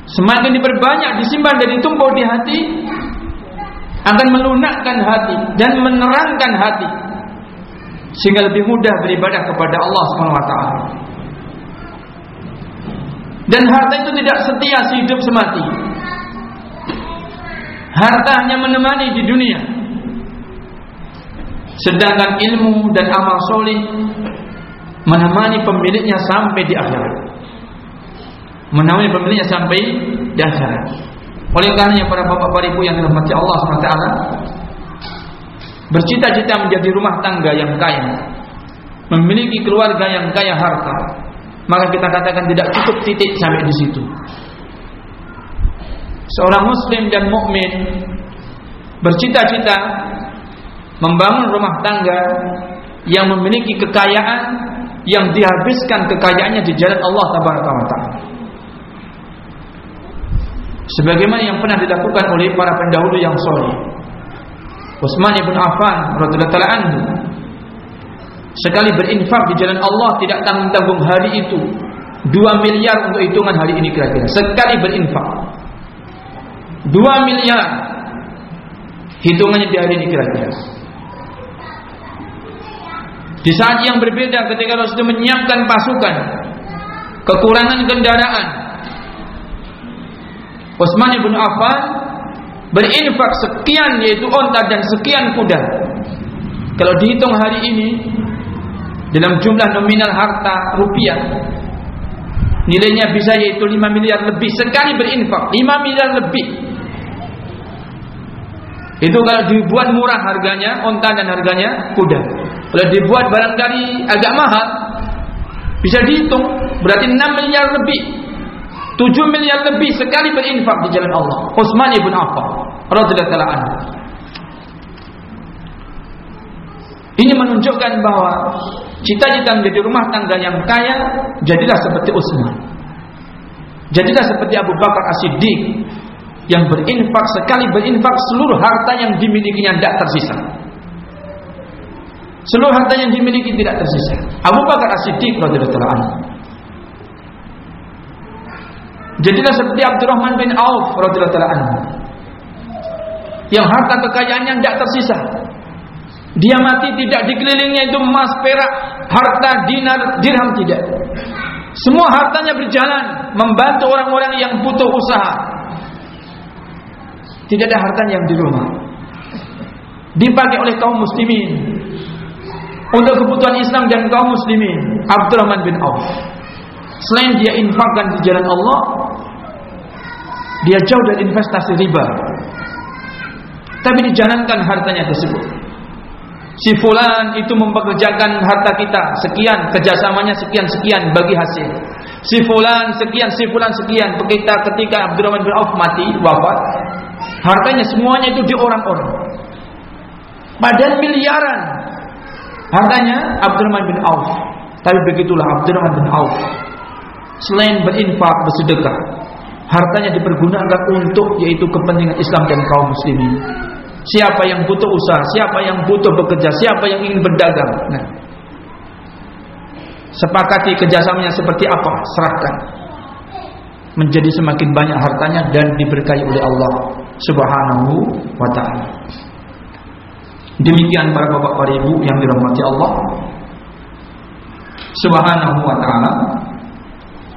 Semakin diperbanyak, disimpan dan ditumpuk di hati akan melunakkan hati dan menerangkan hati sehingga lebih mudah beribadah kepada Allah taala. Dan harta itu tidak setia hidup semati. Harta hanya menemani di dunia. Sedangkan ilmu dan amal soleh menemani pemiliknya sampai di akhirat menemani pembelinya sampai di akhirat. Oleh karenanya para bapak ibu yang dirahmati Allah SWT bercita-cita menjadi rumah tangga yang kaya, memiliki keluarga yang kaya harta, maka kita katakan tidak cukup titik sampai di situ. Seorang muslim dan mukmin bercita-cita membangun rumah tangga yang memiliki kekayaan yang dihabiskan kekayaannya di jalan Allah Taala. Sebagaimana yang pernah dilakukan oleh para pendahulu yang soleh. Utsman bin Affan radhiyallahu anhu. Sekali berinfak di jalan Allah tidak tanggung-tanggung hari itu. 2 miliar untuk hitungan hari ini kira-kira. Sekali berinfak. 2 miliar hitungannya di hari ini kira-kira di saat yang berbeda ketika Rasul menyiapkan pasukan kekurangan kendaraan. Utsman bin Affan berinfak sekian yaitu onta dan sekian kuda. Kalau dihitung hari ini dalam jumlah nominal harta rupiah nilainya bisa yaitu 5 miliar lebih sekali berinfak 5 miliar lebih. Itu kalau dibuat murah harganya onta dan harganya kuda kalau dibuat barangkali agak mahal bisa dihitung berarti 6 miliar lebih 7 miliar lebih sekali berinfak di jalan Allah Utsman ibn Affan radhiyallahu anhu ini menunjukkan bahwa cita-cita menjadi rumah tangga yang kaya jadilah seperti Utsman. Jadilah seperti Abu Bakar As-Siddiq yang berinfak sekali berinfak seluruh harta yang dimilikinya tidak tersisa. Seluruh harta yang dimiliki tidak tersisa. Abu Bakar As-Siddiq radhiyallahu anhu. Jadilah seperti Abdurrahman bin Auf radhiyallahu anhu. Yang harta kekayaannya tidak tersisa. Dia mati tidak dikelilingnya itu emas, perak, harta, dinar, dirham tidak. Semua hartanya berjalan membantu orang-orang yang butuh usaha. Tidak ada hartanya yang di rumah. Dipakai oleh kaum muslimin untuk kebutuhan Islam dan kaum muslimin. Abdurrahman bin Auf. Selain dia infakkan di jalan Allah, dia jauh dari investasi riba. Tapi dijalankan hartanya tersebut. Si fulan itu mempekerjakan harta kita sekian, kerjasamanya sekian sekian bagi hasil. Si fulan sekian, si fulan sekian. Kita ketika Abdurrahman bin Auf mati wafat, hartanya semuanya itu di orang-orang. Padahal miliaran hartanya Abdurrahman bin Auf. Tapi begitulah Abdurrahman bin Auf. Selain berinfak, bersedekah, hartanya dipergunakan untuk yaitu kepentingan Islam dan kaum muslimin. Siapa yang butuh usaha, siapa yang butuh bekerja, siapa yang ingin berdagang. Nah, sepakati kerjasamanya seperti apa, serahkan. Menjadi semakin banyak hartanya dan diberkahi oleh Allah Subhanahu wa taala. Demikian para bapak para ibu yang dirahmati Allah. Subhanahu wa taala.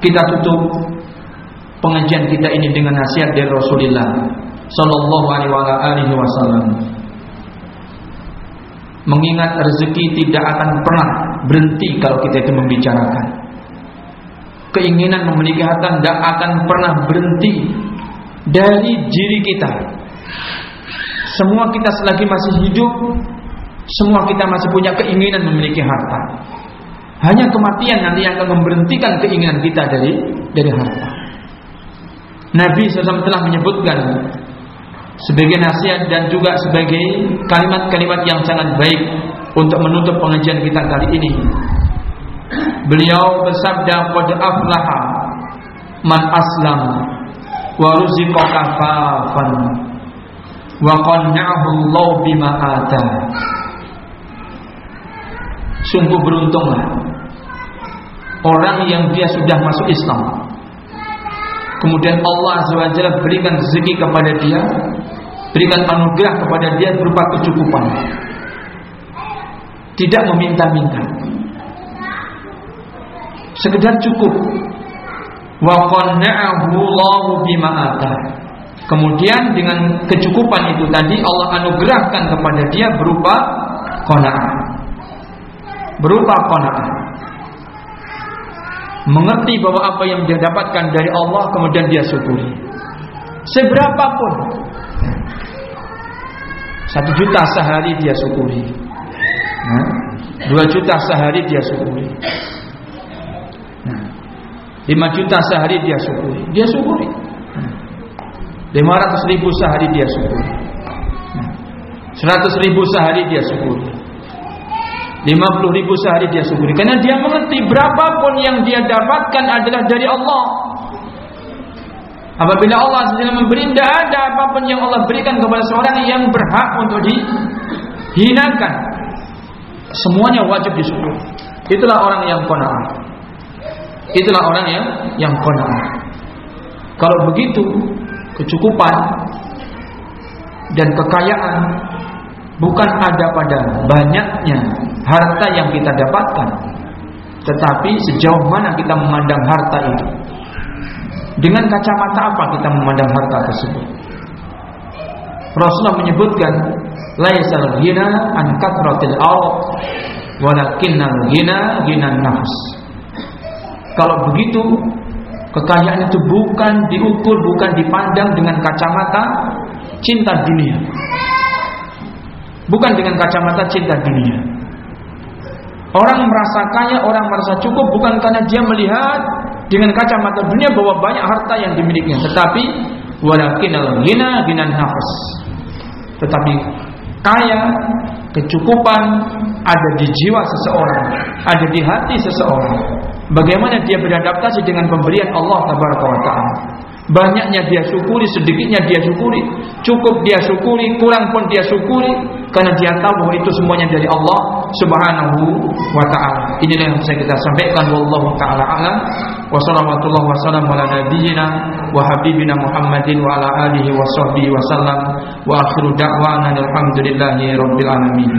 Kita tutup pengajian kita ini dengan nasihat dari Rasulullah sallallahu alaihi wasallam. Mengingat rezeki tidak akan pernah berhenti kalau kita itu membicarakan. Keinginan memiliki harta tidak akan pernah berhenti dari diri kita semua kita selagi masih hidup semua kita masih punya keinginan memiliki harta. Hanya kematian nanti akan memberhentikan keinginan kita dari dari harta. Nabi SAW telah menyebutkan sebagai nasihat dan juga sebagai kalimat-kalimat yang sangat baik untuk menutup pengajian kita kali ini. Beliau bersabda qad aflaha man aslam wa ruziqa kafafan wa qanna'ahu Allah bima ata. Sungguh beruntunglah orang yang dia sudah masuk Islam. Kemudian Allah Azza berikan rezeki kepada dia berikan anugerah kepada dia berupa kecukupan. Tidak meminta-minta. Sekedar cukup. Wa qanna'ahu Allahu bima Kemudian dengan kecukupan itu tadi Allah anugerahkan kepada dia berupa qanaah. Berupa qanaah. Mengerti bahwa apa yang dia dapatkan dari Allah kemudian dia syukuri. Seberapapun satu juta sehari dia syukuri. Nah, dua juta sehari dia syukuri. Nah, lima juta sehari dia syukuri. Dia syukuri. Nah, lima ratus ribu sehari dia syukuri. Nah, seratus ribu sehari dia. Lima puluh ribu sehari dia syukuri. Karena dia mengerti berapapun yang dia dapatkan adalah dari Allah. Apabila Allah sedang memberi, tidak ada apa pun yang Allah berikan kepada seorang yang berhak untuk dihinakan. Semuanya wajib disyukur. Itulah orang yang qanaah. Itulah orang yang yang qanaah. Kalau begitu, kecukupan dan kekayaan bukan ada pada banyaknya harta yang kita dapatkan, tetapi sejauh mana kita memandang harta itu. Dengan kacamata apa kita memandang harta tersebut? Rasulullah menyebutkan laisal ghina an kathratil ard walakinnal ghina ghinan nafs. Kalau begitu, kekayaan itu bukan diukur, bukan dipandang dengan kacamata cinta dunia. Bukan dengan kacamata cinta dunia. Orang merasa kaya, orang merasa cukup bukan karena dia melihat dengan kacamata dunia bahwa banyak harta yang dimilikinya, tetapi walakinnal ghina ghinan nafs. Tetapi kaya, kecukupan ada di jiwa seseorang, ada di hati seseorang. Bagaimana dia beradaptasi dengan pemberian Allah Taala. Banyaknya dia syukuri, sedikitnya dia syukuri, cukup dia syukuri, kurang pun dia syukuri, karena dia tahu bahwa itu semuanya dari Allah Subhanahu wa taala. Inilah yang bisa kita sampaikan wallahu taala alam. Wassalamualaikum ala nabiyyina wa habibina Muhammadin wa ala alihi wa sahbihi wasallam wa akhiru da'wana alhamdulillahi rabbil alamin.